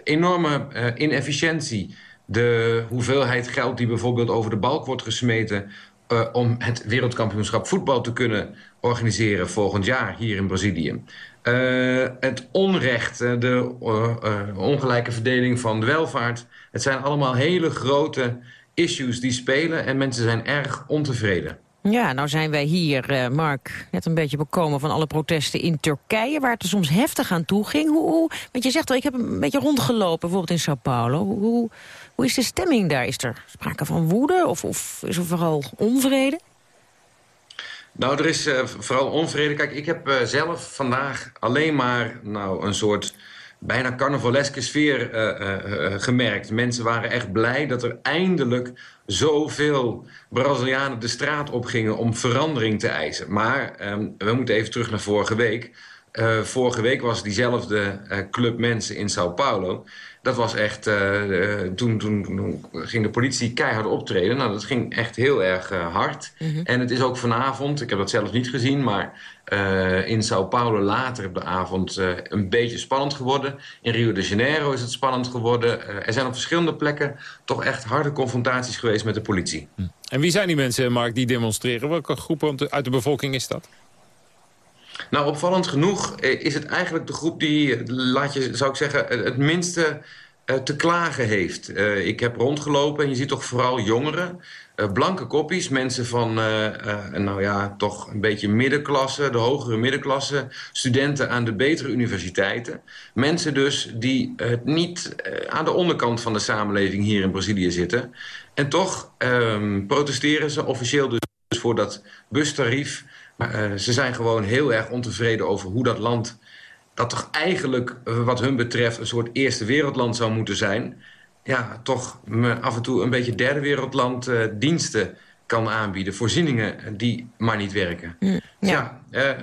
Speaker 33: enorme inefficiëntie. De hoeveelheid geld die bijvoorbeeld over de balk wordt gesmeten uh, om het wereldkampioenschap voetbal te kunnen organiseren volgend jaar hier in Brazilië. Uh, het onrecht, uh, de ongelijke verdeling van de welvaart. Het zijn allemaal hele grote issues die spelen en mensen zijn erg ontevreden.
Speaker 5: Ja, nou zijn wij hier, Mark, net een beetje bekomen van alle protesten in Turkije... waar het er soms heftig aan toe ging. Hoe, hoe, want je zegt al, ik heb een beetje rondgelopen, bijvoorbeeld in Sao Paulo. Hoe, hoe is de stemming daar? Is er sprake van woede of, of is er vooral onvrede?
Speaker 33: Nou, er is uh, vooral onvrede. Kijk, ik heb uh, zelf vandaag alleen maar nou, een soort bijna carnavaleske sfeer uh, gemerkt. Mensen waren echt blij dat er eindelijk zoveel Brazilianen de straat op gingen om verandering te eisen. Maar um, we moeten even terug naar vorige week. Vorige week was diezelfde club mensen in Sao Paulo. Dat was echt, uh, toen, toen, ging de politie keihard optreden. Nou, dat ging echt heel erg hard. Mm -hmm. En het is ook vanavond, ik heb dat zelf niet gezien... maar in Sao Paulo later op de avond een beetje spannend geworden. In Rio de Janeiro is het spannend geworden. er zijn op verschillende plekken toch echt harde confrontaties geweest met de politie.
Speaker 3: En wie zijn die mensen, Mark, die demonstreren? Welke groep uit de bevolking is dat?
Speaker 33: Nou, opvallend genoeg is het eigenlijk de groep die, laat je, zou ik zeggen, het minste uh, te klagen heeft. Ik heb rondgelopen en je ziet toch vooral jongeren, blanke koppies, mensen van, nou ja, toch een beetje middenklasse, de hogere middenklasse, studenten aan de betere universiteiten. Mensen dus die niet aan de onderkant van de samenleving hier in Brazilië zitten. En toch ehm, protesteren ze officieel dus voor dat bustarief maar uh, ze zijn gewoon heel erg ontevreden over hoe dat land... dat toch eigenlijk, uh, wat hun betreft, een soort eerste wereldland zou moeten zijn... ja, toch af en toe een beetje derde wereldland uh, diensten kan aanbieden. Voorzieningen die maar niet werken. Mm, ja. ja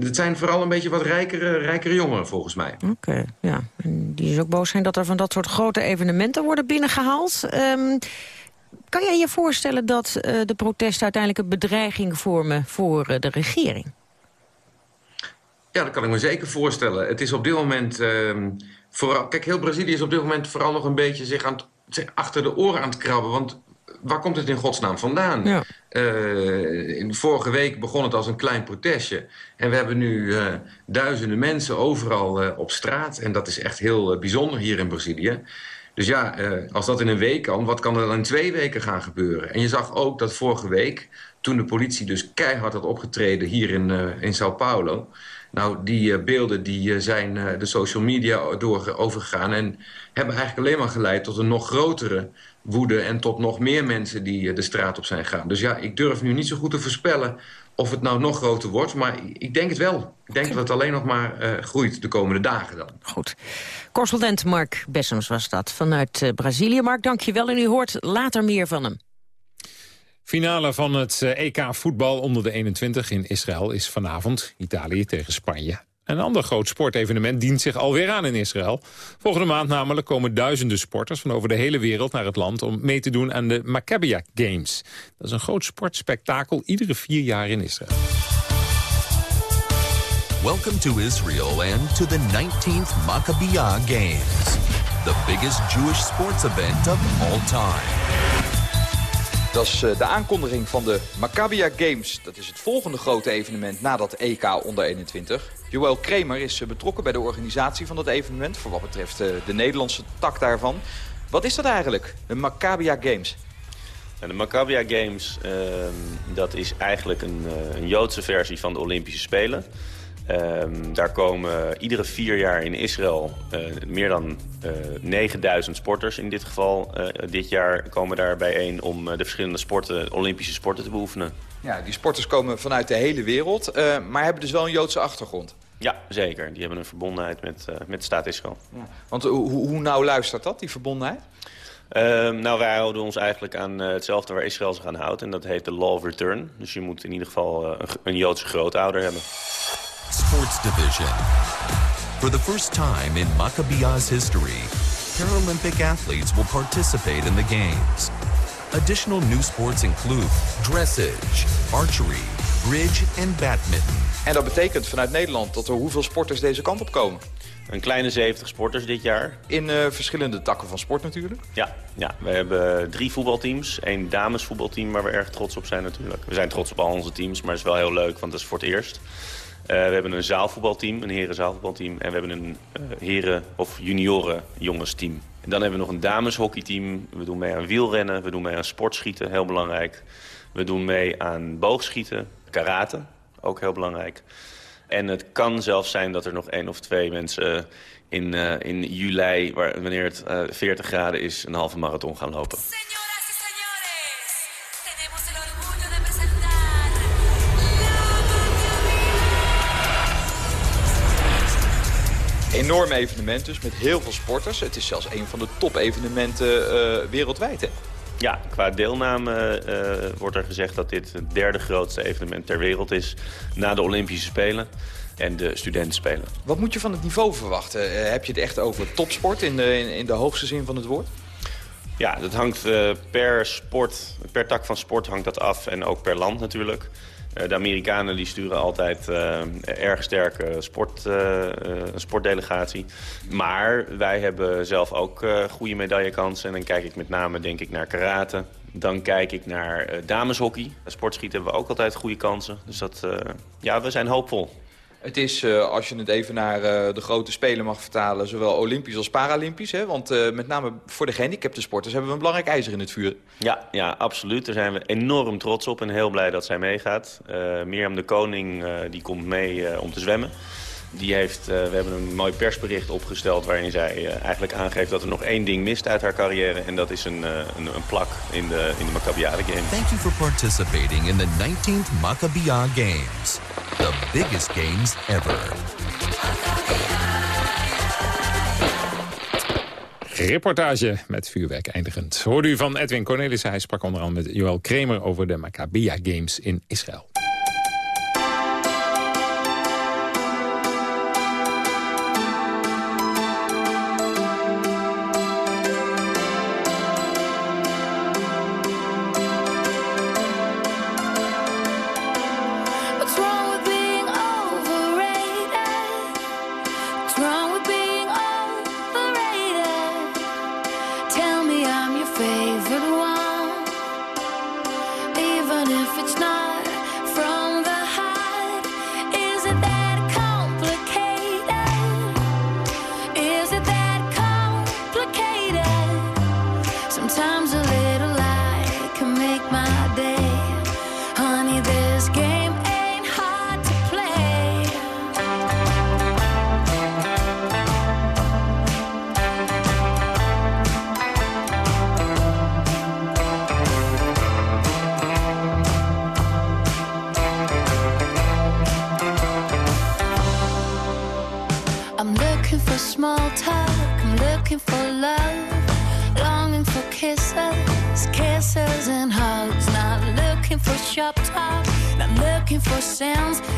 Speaker 33: het zijn vooral een beetje wat rijkere, rijkere jongeren, volgens mij.
Speaker 5: Oké, okay, ja. En die is ook boos zijn dat er van dat soort grote evenementen worden binnengehaald. Um, kan jij je voorstellen dat uh, de protesten uiteindelijk een bedreiging vormen voor uh, de regering?
Speaker 33: Ja, dat kan ik me zeker voorstellen. Het is op dit moment... Uh, vooral, kijk, heel Brazilië is op dit moment vooral nog een beetje zich aan het, achter de oren aan het krabben. Want waar komt het in godsnaam vandaan? Ja. Uh, in vorige week begon het als een klein protestje. En we hebben nu uh, duizenden mensen overal uh, op straat. En dat is echt heel bijzonder hier in Brazilië. Dus ja, uh, als dat in een week kan, wat kan er dan in twee weken gaan gebeuren? En je zag ook dat vorige week, toen de politie dus keihard had opgetreden hier in, uh, in Sao Paulo... Nou, die uh, beelden die, zijn de social media door overgegaan... en hebben eigenlijk alleen maar geleid tot een nog grotere woede... en tot nog meer mensen die de straat op zijn gegaan. Dus ja, ik durf nu niet zo goed te voorspellen of het nou nog groter wordt. Maar ik denk het wel. Ik denk dat het alleen nog maar uh, groeit de komende dagen dan.
Speaker 5: Goed. Correspondent Mark Bessems was dat vanuit uh, Brazilië. Mark, dank je wel en u hoort later meer van hem.
Speaker 3: Finale van het EK voetbal onder de 21 in Israël is vanavond. Italië tegen Spanje. Een ander groot sportevenement dient zich alweer aan in Israël. Volgende maand namelijk komen duizenden sporters van over de hele wereld naar het land... om mee te doen aan de Maccabia Games. Dat is een groot sportspektakel iedere vier jaar in Israël.
Speaker 34: Welcome to Israel and to the 19th Maccabia Games. The biggest Jewish sports event of all time.
Speaker 35: Dat is eh, de aankondiging van de Maccabia Games. Dat is het volgende grote evenement na dat EK onder 21. Joël Kremer is eh, betrokken bij de organisatie van dat evenement... voor wat betreft eh, de Nederlandse tak daarvan. Wat is dat eigenlijk, de Maccabia Games?
Speaker 36: De Maccabia Games, uh, dat is eigenlijk een, een Joodse versie van de Olympische Spelen. Um, daar komen iedere vier jaar in Israël uh, meer dan uh, 9000 sporters in dit geval. Uh, dit jaar komen daar bijeen om de verschillende sporten, Olympische sporten te beoefenen.
Speaker 35: Ja, die sporters komen vanuit de hele wereld, maar hebben dus wel een Joodse achtergrond.
Speaker 36: Ja, zeker. Die hebben een verbondenheid met, met de staat Israël.
Speaker 35: Ja. Want hoe, hoe nauw luistert dat, die verbondenheid?
Speaker 36: Uh, nou, wij houden ons eigenlijk aan uh, hetzelfde waar Israël zich aan houdt. En dat heet de Law of Return. Dus je moet in ieder geval uh, een, een Joodse grootouder hebben.
Speaker 34: Sports Division. For the first time in Maccabia's history, Paralympic athletes will participate in the Games. Additional new sports include dressage, archery, bridge en badminton.
Speaker 35: En dat betekent vanuit Nederland dat er hoeveel sporters deze kant op komen?
Speaker 36: Een kleine 70 sporters dit jaar.
Speaker 35: In uh, verschillende takken van sport natuurlijk?
Speaker 36: Ja, ja, we hebben drie voetbalteams. Eén damesvoetbalteam waar we erg trots op zijn natuurlijk. We zijn trots op al onze teams, maar het is wel heel leuk, want dat is voor het eerst. Uh, we hebben een zaalvoetbalteam, een herenzaalvoetbalteam. En we hebben een uh, heren- of junioren jongensteam. En dan hebben we nog een dameshockeyteam. We doen mee aan wielrennen, we doen mee aan sportschieten, heel belangrijk. We doen mee aan boogschieten, karate, ook heel belangrijk. En het kan zelfs zijn dat er nog één of twee mensen in, uh, in juli, wanneer het 40 graden is, een halve marathon gaan lopen.
Speaker 35: Enorm evenement dus, met heel veel sporters. Het is zelfs een van de top-evenementen uh, wereldwijd, hè?
Speaker 36: Ja, qua deelname uh, wordt er gezegd dat dit het derde grootste evenement ter wereld is na de Olympische Spelen. en de studenten spelen.
Speaker 35: Wat moet je van het niveau verwachten? Eh, heb je het echt over topsport in de, in, in de hoogste zin van het woord?
Speaker 36: Ja, dat hangt per sport, per tak van sport hangt dat af en ook per land natuurlijk. Uh, de Amerikanen die sturen altijd uh, erg sterke sport, een sportdelegatie. Maar wij hebben zelf ook goede medaillekansen. En dan kijk ik met name denk ik naar karate. Dan kijk ik naar dameshockey. Sportschieten hebben we ook altijd goede kansen. Dus dat, ja, we zijn hoopvol.
Speaker 35: Het is, uh, als je het even naar uh, de grote spelen mag vertalen... zowel olympisch als paralympisch. Hè? Want uh, met name voor de gehandicapte sporters hebben we een belangrijk ijzer in het vuur.
Speaker 36: Ja, ja absoluut. Daar zijn we enorm trots op en heel blij dat zij meegaat. Mirjam de Koning die komt mee om te zwemmen. Die heeft, we hebben een mooi persbericht opgesteld waarin zij eigenlijk aangeeft dat er nog één ding mist uit haar carrière. En dat is een, een, een plak in de, in de Maccabiade Games.
Speaker 34: Thank you for participating in the 19th Maccabia Games. The biggest games ever.
Speaker 37: Reportage met vuurwerk eindigend. Hoorde u van Edwin Cornelissen. Hij sprak onder andere met Joël Kremer over de Maccabia Games in Israël. looking for sounds.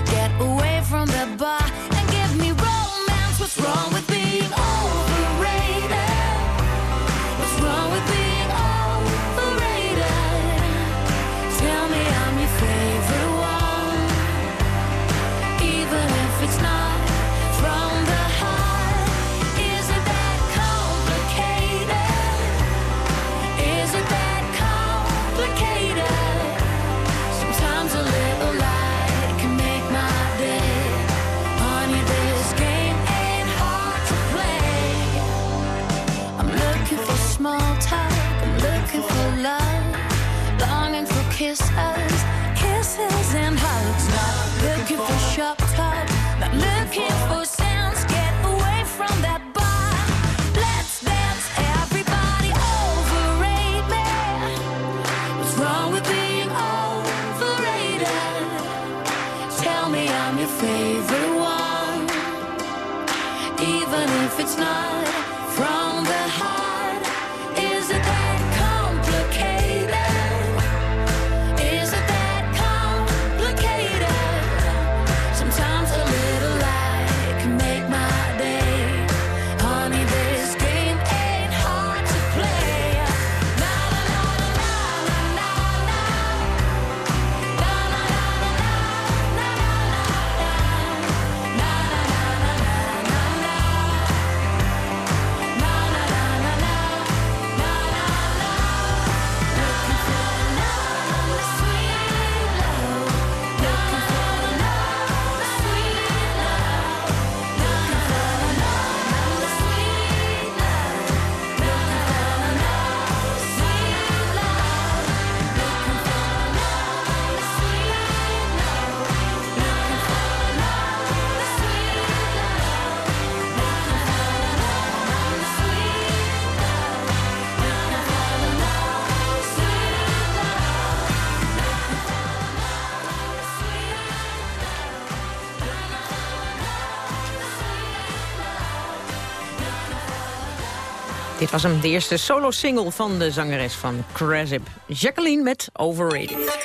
Speaker 5: Dit was hem, de eerste solo-single van de zangeres van Crasip. Jacqueline met Overrated.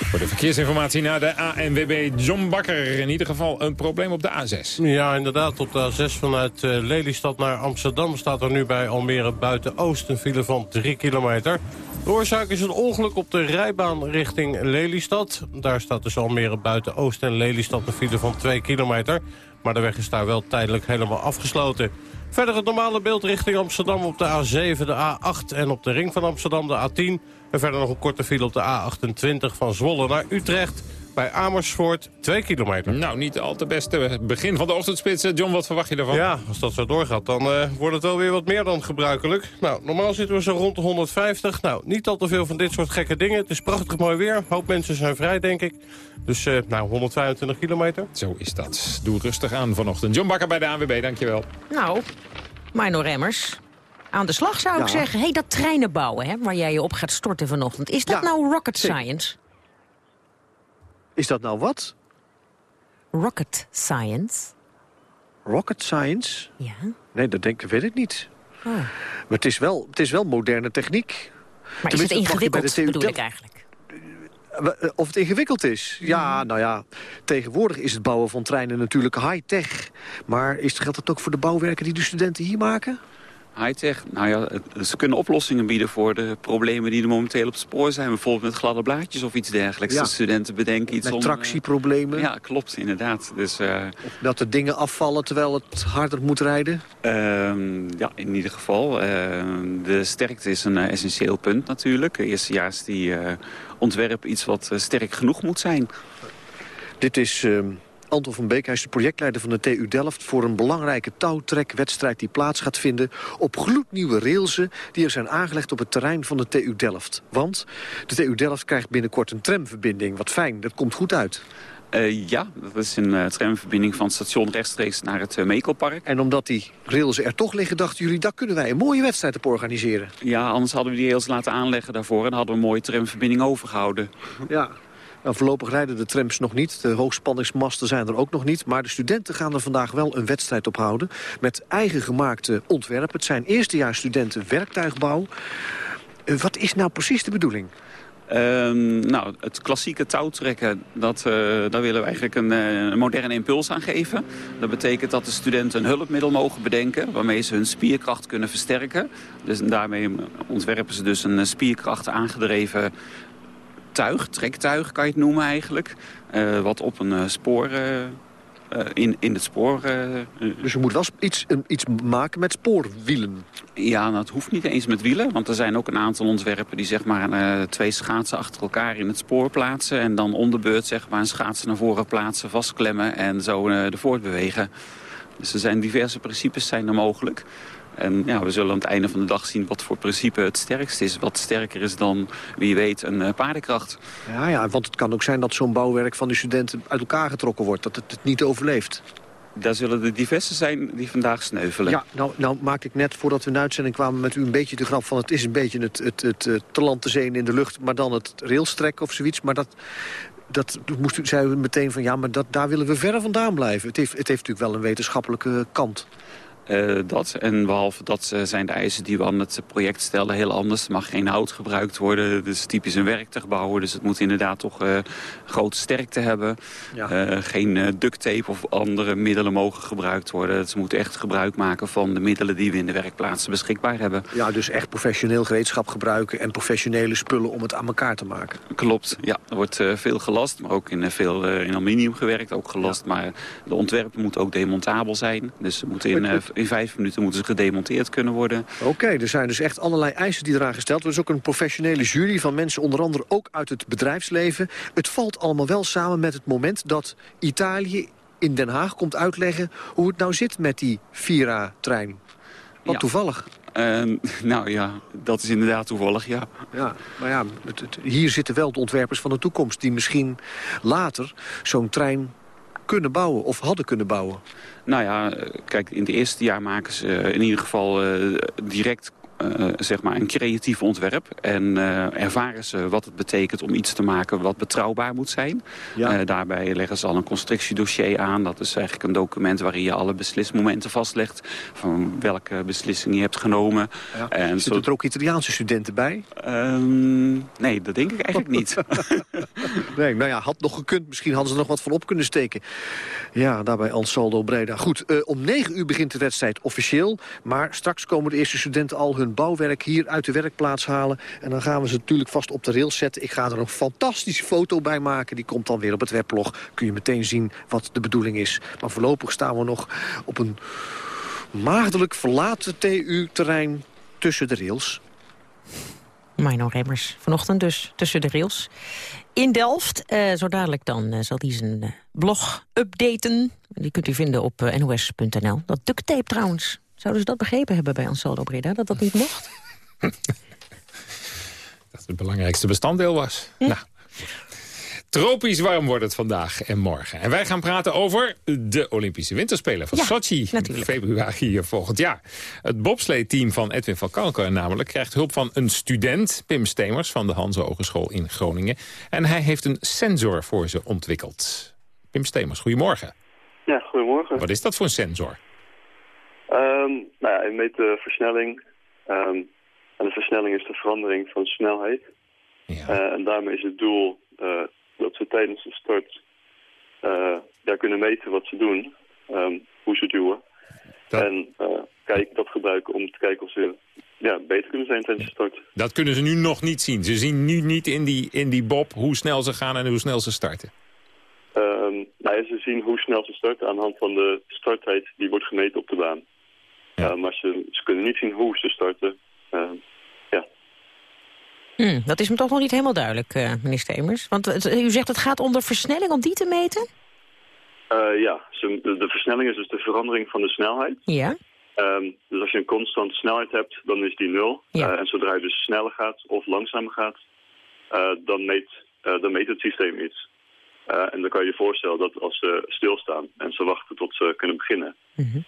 Speaker 3: Voor de verkeersinformatie naar de ANWB John Bakker. In ieder geval een probleem op de A6.
Speaker 28: Ja, inderdaad. Op de A6 vanuit uh, Lelystad naar Amsterdam staat er nu bij Almere Buiten-Oost een file van 3 kilometer. De oorzaak is een ongeluk op de rijbaan richting Lelystad. Daar staat dus Almere Buiten-Oost en Lelystad een file van 2 kilometer. Maar de weg is daar wel tijdelijk helemaal afgesloten. Verder het normale beeld richting Amsterdam op de A7, de A8 en op de ring van Amsterdam de A10. En verder nog een korte file op de A28 van Zwolle naar Utrecht. Bij Amersfoort 2 kilometer.
Speaker 3: Nou, niet al te beste begin van de ochtendspits. John, wat verwacht je daarvan?
Speaker 28: Ja, als dat zo doorgaat, dan uh, wordt het wel weer wat meer dan gebruikelijk. Nou, normaal zitten we zo rond de 150. Nou, niet al te veel van dit soort gekke dingen. Het is prachtig mooi weer. Een hoop mensen zijn vrij, denk ik. Dus, uh, nou, 125 kilometer.
Speaker 3: Zo is dat. Doe rustig aan vanochtend. John Bakker bij de ANWB, dankjewel.
Speaker 5: Nou, Mino Remmers, aan de slag zou ik zeggen. Hé, hey, dat treinen bouwen, hè, waar jij je op gaat storten vanochtend. Is dat nou rocket science?
Speaker 14: Is dat nou wat?
Speaker 5: Rocket science.
Speaker 14: Rocket science?
Speaker 5: Ja.
Speaker 14: Nee, dat denk, weet ik niet.
Speaker 5: Oh.
Speaker 14: Maar het is, wel, het is wel moderne techniek.
Speaker 5: Maar is het ingewikkeld, bedoel ik eigenlijk?
Speaker 14: Of het ingewikkeld is? Ja, nou ja, tegenwoordig is het bouwen van treinen natuurlijk high-tech. Maar is, geldt dat ook voor de bouwwerken die de studenten hier maken?
Speaker 38: High-tech, nou ja, ze kunnen oplossingen bieden voor de problemen die er momenteel op het spoor zijn. Bijvoorbeeld met gladde blaadjes of iets dergelijks.
Speaker 14: Ja.
Speaker 38: De studenten bedenken iets
Speaker 14: Met
Speaker 38: om...
Speaker 14: tractieproblemen?
Speaker 38: Ja, klopt, inderdaad. Dus, uh,
Speaker 14: of dat er dingen afvallen terwijl het harder moet rijden?
Speaker 38: Uh, ja, in ieder geval. Uh, de sterkte is een essentieel punt natuurlijk. Eerstejaars die ontwerp iets wat sterk genoeg moet zijn.
Speaker 14: Dit is uh, Anton van Beek, hij is de projectleider van de TU Delft... voor een belangrijke touwtrekwedstrijd die plaats gaat vinden... op gloednieuwe railsen die er zijn aangelegd op het terrein van de TU Delft. Want de TU Delft krijgt binnenkort een tramverbinding. Wat fijn, dat komt goed uit.
Speaker 38: Uh, ja, dat is een uh, tramverbinding van het station rechtstreeks naar het uh, Mekelpark.
Speaker 14: En omdat die rails er toch liggen, dachten jullie... daar kunnen wij een mooie wedstrijd op organiseren.
Speaker 38: Ja, anders hadden we die rails laten aanleggen daarvoor... en hadden we een mooie tramverbinding overgehouden.
Speaker 14: Ja, nou, voorlopig rijden de trams nog niet. De hoogspanningsmasten zijn er ook nog niet. Maar de studenten gaan er vandaag wel een wedstrijd op houden. Met eigen gemaakte ontwerpen. Het zijn eerstejaarsstudenten werktuigbouw. wat is nou precies de bedoeling?
Speaker 38: Uh, nou, het klassieke touwtrekken, dat, uh, daar willen we eigenlijk een, uh, een, moderne impuls aan geven. Dat betekent dat de studenten een hulpmiddel mogen bedenken... waarmee ze hun spierkracht kunnen versterken. Dus daarmee ontwerpen ze dus een spierkracht aangedreven tuig, trektuig kan je het noemen eigenlijk. Uh, wat op een spoor... Uh, in, in het spoor... Uh,
Speaker 14: dus je moet wel iets, iets maken met spoorwielen?
Speaker 38: Ja, nou, het hoeft niet eens met wielen. Want er zijn ook een aantal ontwerpen die zeg maar, twee schaatsen achter elkaar in het spoor plaatsen. En dan onderbeurt zeg maar, een schaatsen naar voren plaatsen, vastklemmen en zo ervoor bewegen. Dus er zijn diverse principes zijn er mogelijk. En ja, we zullen aan het einde van de dag zien wat voor principe het sterkst is. Wat sterker is dan, wie weet, een uh, paardenkracht.
Speaker 14: Ja, ja, want het kan ook zijn dat zo'n bouwwerk van de studenten uit elkaar getrokken wordt. Dat het het niet overleeft.
Speaker 38: Daar zullen er diverse zijn die vandaag sneuvelen.
Speaker 14: Ja, nou, nou maakte ik net voordat we in uitzending kwamen met u een beetje de grap van... het is een beetje het, het, het, het te land te in de lucht, maar dan het railstrekken of zoiets. Maar dat, dat moest u, zei u meteen van ja, maar dat, daar willen we verder vandaan blijven. Het heeft, het heeft natuurlijk wel een wetenschappelijke kant.
Speaker 38: Uh, dat. En behalve dat uh, zijn de eisen die we aan het project stellen heel anders. Er mag geen hout gebruikt worden. Het is typisch een werktuigbouw. Dus het moet inderdaad toch uh, grote sterkte hebben. Ja. geen duct tape of andere middelen mogen gebruikt worden. Ze moeten echt gebruik maken van de middelen die we in de werkplaatsen beschikbaar hebben.
Speaker 14: Ja, dus echt professioneel gereedschap gebruiken en professionele spullen om het aan elkaar te maken.
Speaker 38: Klopt, ja. Er wordt veel gelast, maar ook in veel in aluminium gewerkt. Ook gelast, ja. maar de ontwerpen moeten ook demontabel zijn. Dus ze moeten in in vijf minuten moeten ze gedemonteerd kunnen worden.
Speaker 14: Oké, okay, er zijn dus echt allerlei eisen die eraan gesteld worden. Er is ook een professionele jury van mensen, onder andere ook uit het bedrijfsleven. Het valt allemaal wel samen met het moment dat Italië in Den Haag komt uitleggen... hoe het nou zit met die Vira-trein. Wat
Speaker 38: ja.
Speaker 14: toevallig.
Speaker 38: Uh, nou ja, dat is inderdaad toevallig, ja.
Speaker 14: Ja, maar ja, het, het, hier zitten wel de ontwerpers van de toekomst... die misschien later zo'n trein kunnen bouwen of hadden kunnen bouwen.
Speaker 38: Nou ja, kijk, in het eerste jaar maken ze in ieder geval uh, direct eh, zeg maar een creatief ontwerp. En uh, ervaren ze wat het betekent om iets te maken wat betrouwbaar moet zijn. Ja. daarbij leggen ze al een constructiedossier aan. Dat is eigenlijk een document waarin je alle beslismomenten vastlegt. Van welke beslissing je hebt genomen.
Speaker 14: Ja. En Zitten er ook Italiaanse studenten bij?
Speaker 38: Um, nee, dat denk ik eigenlijk niet.
Speaker 14: nee, nou ja, had nog gekund. Misschien hadden ze er nog wat van op kunnen steken. Ja, daarbij Ansaldo Breda. Goed, uh, om negen uur begint de wedstrijd officieel. Maar straks komen de eerste studenten al hun bouwwerk hier uit de werkplaats halen. En dan gaan we ze natuurlijk vast op de rails zetten. Ik ga er een fantastische foto bij maken. Die komt dan weer op het weblog. Kun je meteen zien wat de bedoeling is. Maar voorlopig staan we nog op een maagdelijk verlaten TU-terrein tussen de rails.
Speaker 5: Mino Remmers, vanochtend dus tussen de rails. In Delft, uh, zo dadelijk dan uh, zal hij zijn uh, blog updaten. Die kunt u vinden op nos.nl. Dat duct tape trouwens. Zouden ze dat begrepen hebben bij Ansaldo Breda, dat dat niet mocht?
Speaker 3: dat het belangrijkste bestanddeel was. Hm? Nou, Tropisch warm wordt het vandaag en morgen. En wij gaan praten over de Olympische Winterspelen van ja, Sochi. in Februari volgend jaar. Het bobsleeteam van Edwin van Kalker namelijk krijgt hulp van een student, Pim Stemers, van de Hanse Hogeschool in Groningen. En hij heeft een sensor voor ze ontwikkeld. Pim Stemers, goedemorgen.
Speaker 39: Ja, goedemorgen.
Speaker 3: Wat is dat voor een sensor?
Speaker 39: Um, nou ja, hij meet de versnelling. Um, en de versnelling is de verandering van snelheid. Ja. Uh, en daarmee is het doel uh, dat ze tijdens de start uh, ja, kunnen meten wat ze doen, um, hoe ze duwen. Dat... En kijk, dat gebruiken om te kijken of ze ja, beter kunnen zijn tijdens de start.
Speaker 3: Dat kunnen ze nu nog niet zien. Ze zien nu niet in die, in die bob hoe snel ze gaan en hoe snel ze starten.
Speaker 39: Um, nou ja, ze zien hoe snel ze starten aan de hand van de starttijd die wordt gemeten op de baan. Ja. Maar ze, ze, kunnen niet zien hoe ze starten. Uh, ja.
Speaker 5: Hmm, dat is me toch nog niet helemaal duidelijk, uh, meneer Stemers. Want u zegt het gaat om de versnelling, om die te meten?
Speaker 39: ja, de, de, versnelling is dus de verandering van de snelheid.
Speaker 5: Ja.
Speaker 39: Um, dus als je een constante snelheid hebt, dan is die nul. Ja. en zodra je dus sneller gaat of langzamer gaat, dan, meet, dan meet het systeem iets. en dan kan je je voorstellen dat als ze stilstaan en ze wachten tot ze kunnen beginnen... Mm -hmm.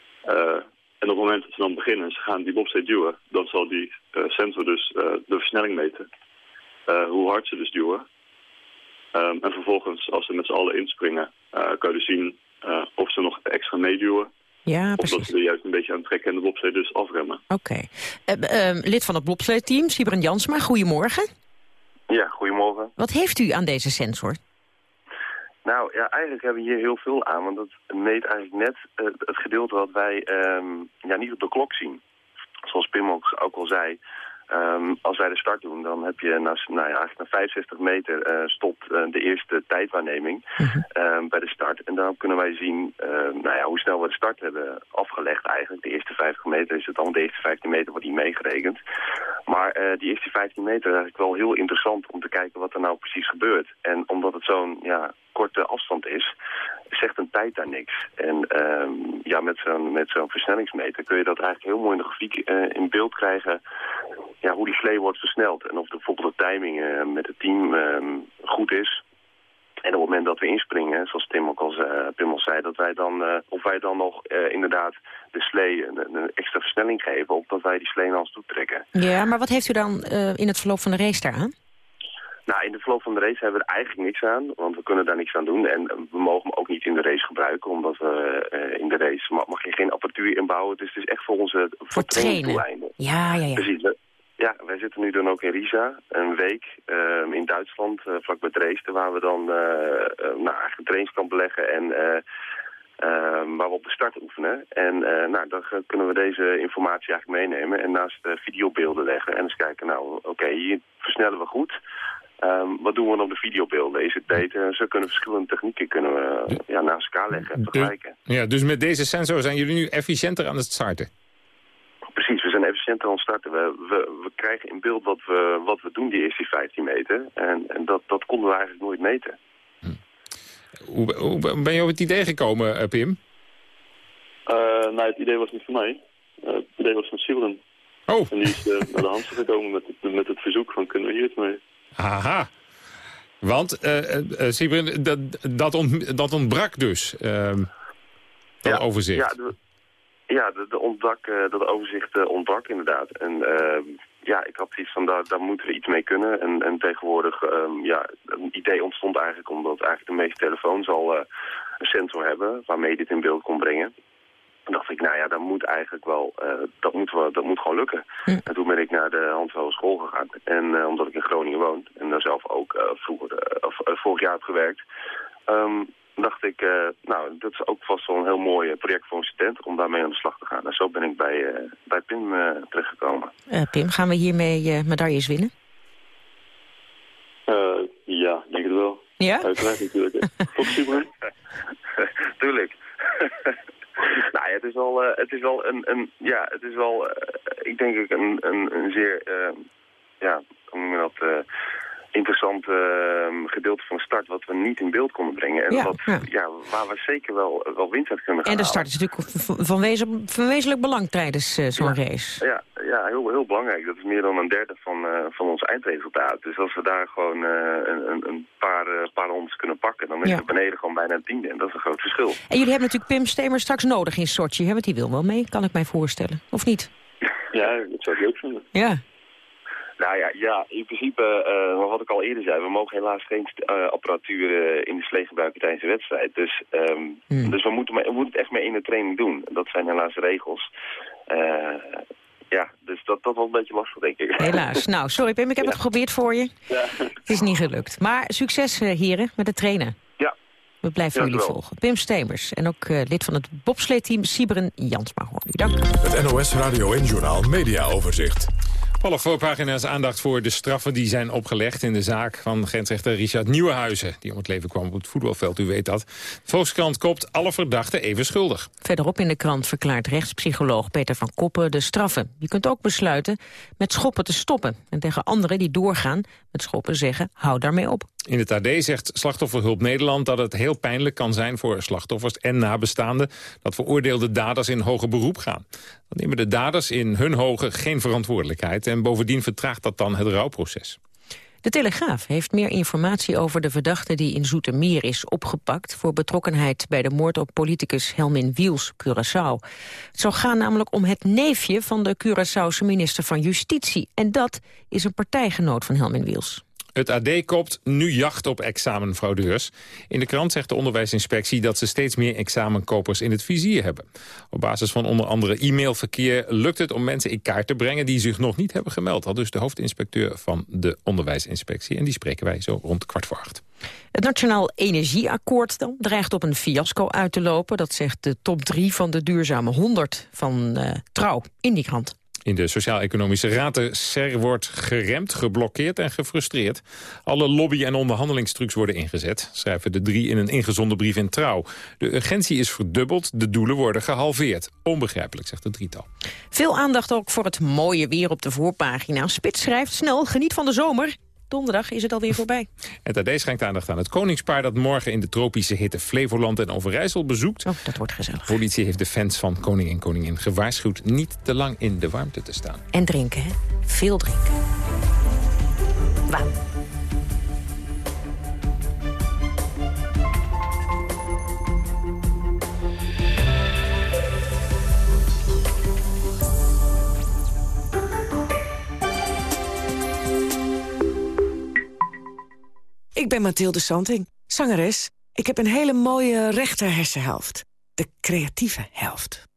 Speaker 39: En op het moment dat ze dan beginnen en ze gaan die bobsleigh duwen, dan zal die uh, sensor dus uh, de versnelling meten. Uh, hoe hard ze dus duwen. Um, en vervolgens, als ze met z'n allen inspringen, kan je dus zien of ze nog extra meeduwen.
Speaker 5: Ja,
Speaker 39: precies. Of dat ze er juist een beetje aan trekken en de bobsleigh dus afremmen.
Speaker 5: Oké. Okay. lid van het bobsleigh-team, Sibren Jansma, goedemorgen.
Speaker 39: Ja, goedemorgen.
Speaker 5: Wat heeft u aan deze sensor?
Speaker 39: Nou ja, eigenlijk hebben we hier heel veel aan, want dat meet eigenlijk net uh, het gedeelte wat wij um, ja, niet op de klok zien. Zoals Pim ook, ook al zei, Um, als wij de start doen, dan heb je na, nou ja, eigenlijk na 65 meter uh, stopt uh, de eerste tijdwaarneming uh um, bij de start. En dan kunnen wij zien nou ja, hoe snel we de start hebben afgelegd eigenlijk. De eerste 50 meter is het dan, de eerste 15 meter wordt niet meegerekend. Maar die eerste 15 meter is eigenlijk wel heel interessant om te kijken wat er nou precies gebeurt. En omdat het zo'n ja, korte afstand is, zegt een tijd daar niks. En um, ja, met zo'n met zo'n versnellingsmeter kun je dat eigenlijk heel mooi in de grafiek uh, in beeld krijgen ja, hoe die slee wordt versneld. En of de, bijvoorbeeld de timing uh, met het team uh, goed is. En op het moment dat we inspringen, zoals Tim ook al, uh, Tim al zei, dat wij dan, uh, of wij dan nog inderdaad de slee een, extra versnelling geven, of dat wij die slee naar ons toe trekken.
Speaker 5: Ja, maar wat heeft u dan in het verloop van de race daaraan?
Speaker 39: Nou, in de verloop van de race hebben we er eigenlijk niks aan, want we kunnen daar niks aan doen. En we mogen hem ook niet in de race gebruiken, omdat we uh, in de race mag, mag, je geen apparatuur inbouwen. Dus het is echt voor onze
Speaker 5: voor, trainen. Ja, ja, ja.
Speaker 39: Precies. Ja, wij zitten nu dan ook in Riesa, een week uh, in Duitsland, uh, vlakbij Dresden, waar we dan uh, nou, eigenlijk een trainingskamp beleggen en ehm, waar we op de start oefenen. En nou, dan kunnen we deze informatie eigenlijk meenemen en naast videobeelden leggen en eens kijken, nou oké, hier versnellen we goed. Um, wat doen we dan op de videobeelden? Is het beter? Zo kunnen verschillende technieken kunnen we ja, naast elkaar leggen en vergelijken.
Speaker 3: Ja, dus met deze sensor zijn jullie nu efficiënter aan het starten?
Speaker 39: Precies, we zijn efficiënter aan het starten. We, we, we, krijgen in beeld wat we, wat we doen die eerste 15 meter. En, en dat, dat konden we eigenlijk nooit meten. Hm.
Speaker 3: Hoe, hoe, ben je op het idee gekomen, eh, Pim?
Speaker 39: Uh, nou, het idee was niet van mij. Uh, het idee was van Sibren.
Speaker 3: Oh.
Speaker 39: En die is uh, naar de hand gekomen met het, met het verzoek van kunnen we hier het mee.
Speaker 3: Aha. Want, uh, dat, dat, ont, dat ontbrak dus, ehm, dat
Speaker 39: ja,
Speaker 3: overzicht.
Speaker 39: Ja, ja, de, de ontdak, uh, dat overzicht ontbrak inderdaad. En uh, ja, ik had iets van, daar, daar moeten we iets mee kunnen. En, en tegenwoordig, um, ja, een idee ontstond eigenlijk omdat eigenlijk de meeste telefoons al een sensor hebben waarmee je dit in beeld kon brengen. En dacht ik, nou ja, dat moet eigenlijk wel, dat, moet wel dat moet gewoon lukken.
Speaker 5: Hm.
Speaker 39: En toen ben ik naar de Hans Hogeschool gegaan. En omdat ik in Groningen woon en daar zelf ook vroeger, vorig jaar heb gewerkt... Um, dacht ik, uh, nou, dat is ook vast wel een heel mooi project voor een student om daarmee aan de slag te gaan. En zo ben ik bij, uh, bij Pim uh, terechtgekomen.
Speaker 5: Pim, gaan we hiermee medailles winnen?
Speaker 39: ja, denk het wel.
Speaker 5: Ja?
Speaker 39: Uiteraard natuurlijk. Tot super. Tuurlijk. nou ja, het is wel, het is wel een, een, ja, het is wel, ik denk ik een, een, een zeer, ja, hoe noem je dat, interessant uh, gedeelte van de start wat we niet in beeld konden brengen. En
Speaker 5: Ja,
Speaker 39: wat,
Speaker 5: ja.
Speaker 39: ja. waar we zeker wel, wel winst uit kunnen gaan
Speaker 5: En de start is natuurlijk van, wezen, van wezenlijk belang tijdens eh, zo'n race.
Speaker 39: Ja, ja heel, heel belangrijk. Dat is meer dan een derde van, eh, van ons eindresultaat. Dus als we daar gewoon eh, een, een, paar, eh, paar rondes kunnen pakken... dan is
Speaker 5: Ja.
Speaker 39: het beneden gewoon bijna een tiende. En dat is een groot verschil.
Speaker 5: En jullie hebben natuurlijk Pim Stemer straks nodig in Sochi, hè? want die wil wel mee, kan ik mij voorstellen. Of niet?
Speaker 39: Ja, dat zou ik leuk vinden.
Speaker 5: Ja.
Speaker 39: Nou ja, ja in principe, eh, wat ik al eerder zei, we mogen helaas geen eh, apparatuur eh, in de slee gebruiken tijdens de wedstrijd. Dus, ehm,
Speaker 5: Hmm.
Speaker 39: dus we, moeten, me- we moeten het echt mee in de training doen. Dat zijn helaas regels. Eh, ja, dus dat, dat was een beetje lastig, denk ik.
Speaker 5: Helaas. Nou, sorry Pim, ik heb het geprobeerd voor je.
Speaker 39: Ja.
Speaker 5: Het is niet gelukt. Maar succes, eh, heren, met het trainen.
Speaker 39: Ja.
Speaker 5: We blijven
Speaker 39: Ja,
Speaker 5: jullie
Speaker 39: wel.
Speaker 5: volgen. Pim Stemers en ook eh, lid van het bobsleeteam Sieberen Jansma. Hoor u. Dank.
Speaker 2: Het NOS Radio en Journaal Media Overzicht.
Speaker 3: Alle voorpagina's aandacht voor de straffen die zijn opgelegd... in de zaak van grensrechter Richard Nieuwenhuizen... die om het leven kwam op het voetbalveld, u weet dat. Volkskrant kopt alle verdachten even schuldig.
Speaker 5: Verderop in de krant verklaart rechtspsycholoog Peter van Koppen de straffen. Je kunt ook besluiten met schoppen te stoppen. En tegen anderen die doorgaan met schoppen zeggen, hou daarmee op.
Speaker 3: In het AD zegt Slachtofferhulp Nederland dat het heel pijnlijk kan zijn... voor slachtoffers en nabestaanden dat veroordeelde daders in hoger beroep gaan. Dan nemen de daders in hun hoge geen verantwoordelijkheid... en bovendien vertraagt dat dan het rouwproces.
Speaker 5: De Telegraaf heeft meer informatie over de verdachte die in Zoetermeer is opgepakt voor betrokkenheid bij de moord op politicus Helmin Wiels, Curaçao. Het zou gaan namelijk om het neefje van de Curaçaose minister van Justitie. En dat is een partijgenoot van Helmin Wiels.
Speaker 3: Het AD kopt nu jacht op examenfraudeurs. In de krant zegt de onderwijsinspectie dat ze steeds meer examenkopers in het vizier hebben. Op basis van onder andere e-mailverkeer lukt het om mensen in kaart te brengen die zich nog niet hebben gemeld. Al dus de hoofdinspecteur van de onderwijsinspectie. En die spreken wij zo rond kwart voor acht.
Speaker 5: Het Nationaal Energieakkoord dan dreigt op een fiasco uit te lopen. Dat zegt de top 3 van de duurzame 100 van eh, Trouw in die krant.
Speaker 3: In de Sociaal-Economische Raad de SER wordt geremd, geblokkeerd en gefrustreerd. Alle lobby- en onderhandelingstrucs worden ingezet, schrijven de drie in een ingezonden brief in Trouw. De urgentie is verdubbeld, de doelen worden gehalveerd. Onbegrijpelijk, zegt het drietal.
Speaker 5: Veel aandacht ook voor het mooie weer op de voorpagina. Spits schrijft snel, geniet van de zomer. Donderdag is het alweer voorbij.
Speaker 3: Het AD schenkt aandacht aan het koningspaar dat morgen in de tropische hitte Flevoland en Overijssel bezoekt.
Speaker 5: Oh, dat wordt gezellig.
Speaker 3: Politie heeft de fans van koning en koningin gewaarschuwd niet te lang in de warmte te staan.
Speaker 5: En drinken, hè? Veel drinken. Wauw.
Speaker 32: Ik ben Mathilde Santing, zangeres. Ik heb een hele mooie rechter hersenhelft. De creatieve helft.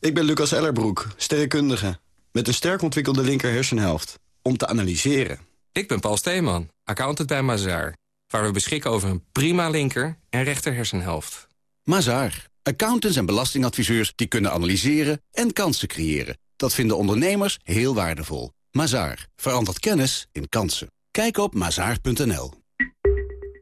Speaker 40: Ik ben Lucas Ellerbroek, sterrenkundige. Met een sterk ontwikkelde linker hersenhelft. Om te analyseren.
Speaker 41: Ik ben Paul Steeman, accountant bij Mazaar. Waar we beschikken over een prima linker en rechter hersenhelft.
Speaker 42: Mazaar. Accountants en belastingadviseurs die kunnen analyseren en kansen creëren. Dat vinden ondernemers heel waardevol. Mazaar. Verandert kennis in kansen. Kijk op mazaar.nl.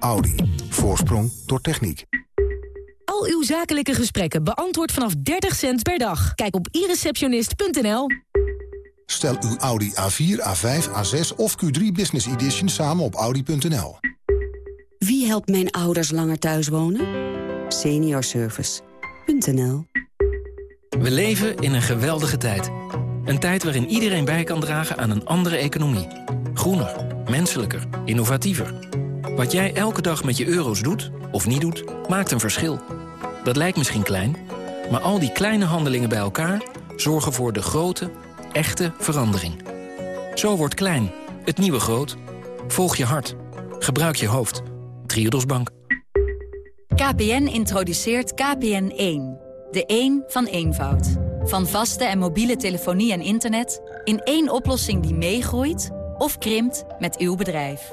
Speaker 43: Audi. Voorsprong door techniek.
Speaker 44: Al uw zakelijke gesprekken beantwoord vanaf 30 cent per dag. Kijk op ireceptionist.nl.
Speaker 43: Stel uw Audi A4, A5, A6 of Q3 Business Edition samen op audi.nl.
Speaker 45: Wie helpt mijn ouders langer thuis wonen? Seniorservice.nl
Speaker 46: We leven in een geweldige tijd. Een tijd waarin iedereen bij kan dragen aan een andere economie. Groener, menselijker, innovatiever. Wat jij elke dag met je euro's doet, of niet doet, maakt een verschil. Dat lijkt misschien klein, maar al die kleine handelingen bij elkaar... zorgen voor de grote, echte verandering. Zo wordt klein, het nieuwe groot. Volg je hart. Gebruik je hoofd. Triodos Bank.
Speaker 31: KPN introduceert KPN1. De 1 van eenvoud. Van vaste en mobiele telefonie en internet... in één oplossing die meegroeit of krimpt met uw bedrijf.